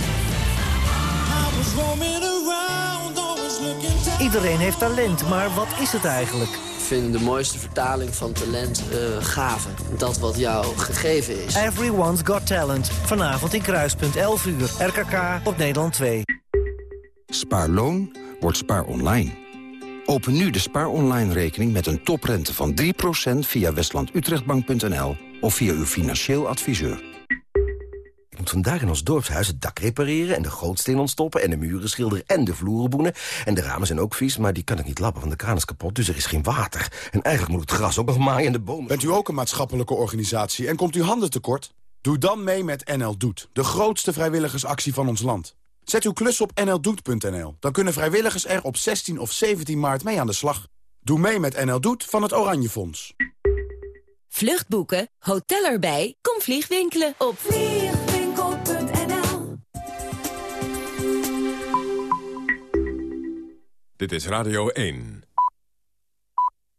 Iedereen heeft talent, maar wat is het eigenlijk? Ik vind de mooiste vertaling van talent uh, gave. Dat wat jou gegeven is. Everyone's Got Talent. Vanavond in Kruispunt, 11 uur. RKK op Nederland 2. Spaarloon wordt spaar online. Open nu de spaar online rekening met een toprente van 3% via westlandutrechtbank.nl of via uw financieel adviseur. Ik moet vandaag in ons dorpshuis het dak repareren... en de gootsteen ontstoppen en de muren schilderen en de vloeren boenen. En de ramen zijn ook vies, maar die kan ik niet lappen, want de kraan is kapot. Dus er is geen water. En eigenlijk moet het gras ook nog maaien en de bomen... Bent u ook een maatschappelijke organisatie en komt u handen tekort? Doe dan mee met NL Doet, de grootste vrijwilligersactie van ons land. Zet uw klus op nldoet.nl. Dan kunnen vrijwilligers er op 16 of 17 maart mee aan de slag. Doe mee met NL Doet van het Oranje Fonds. Vluchtboeken, hotel erbij, kom vliegwinkelen op vliegwinkel.nl Dit is Radio 1.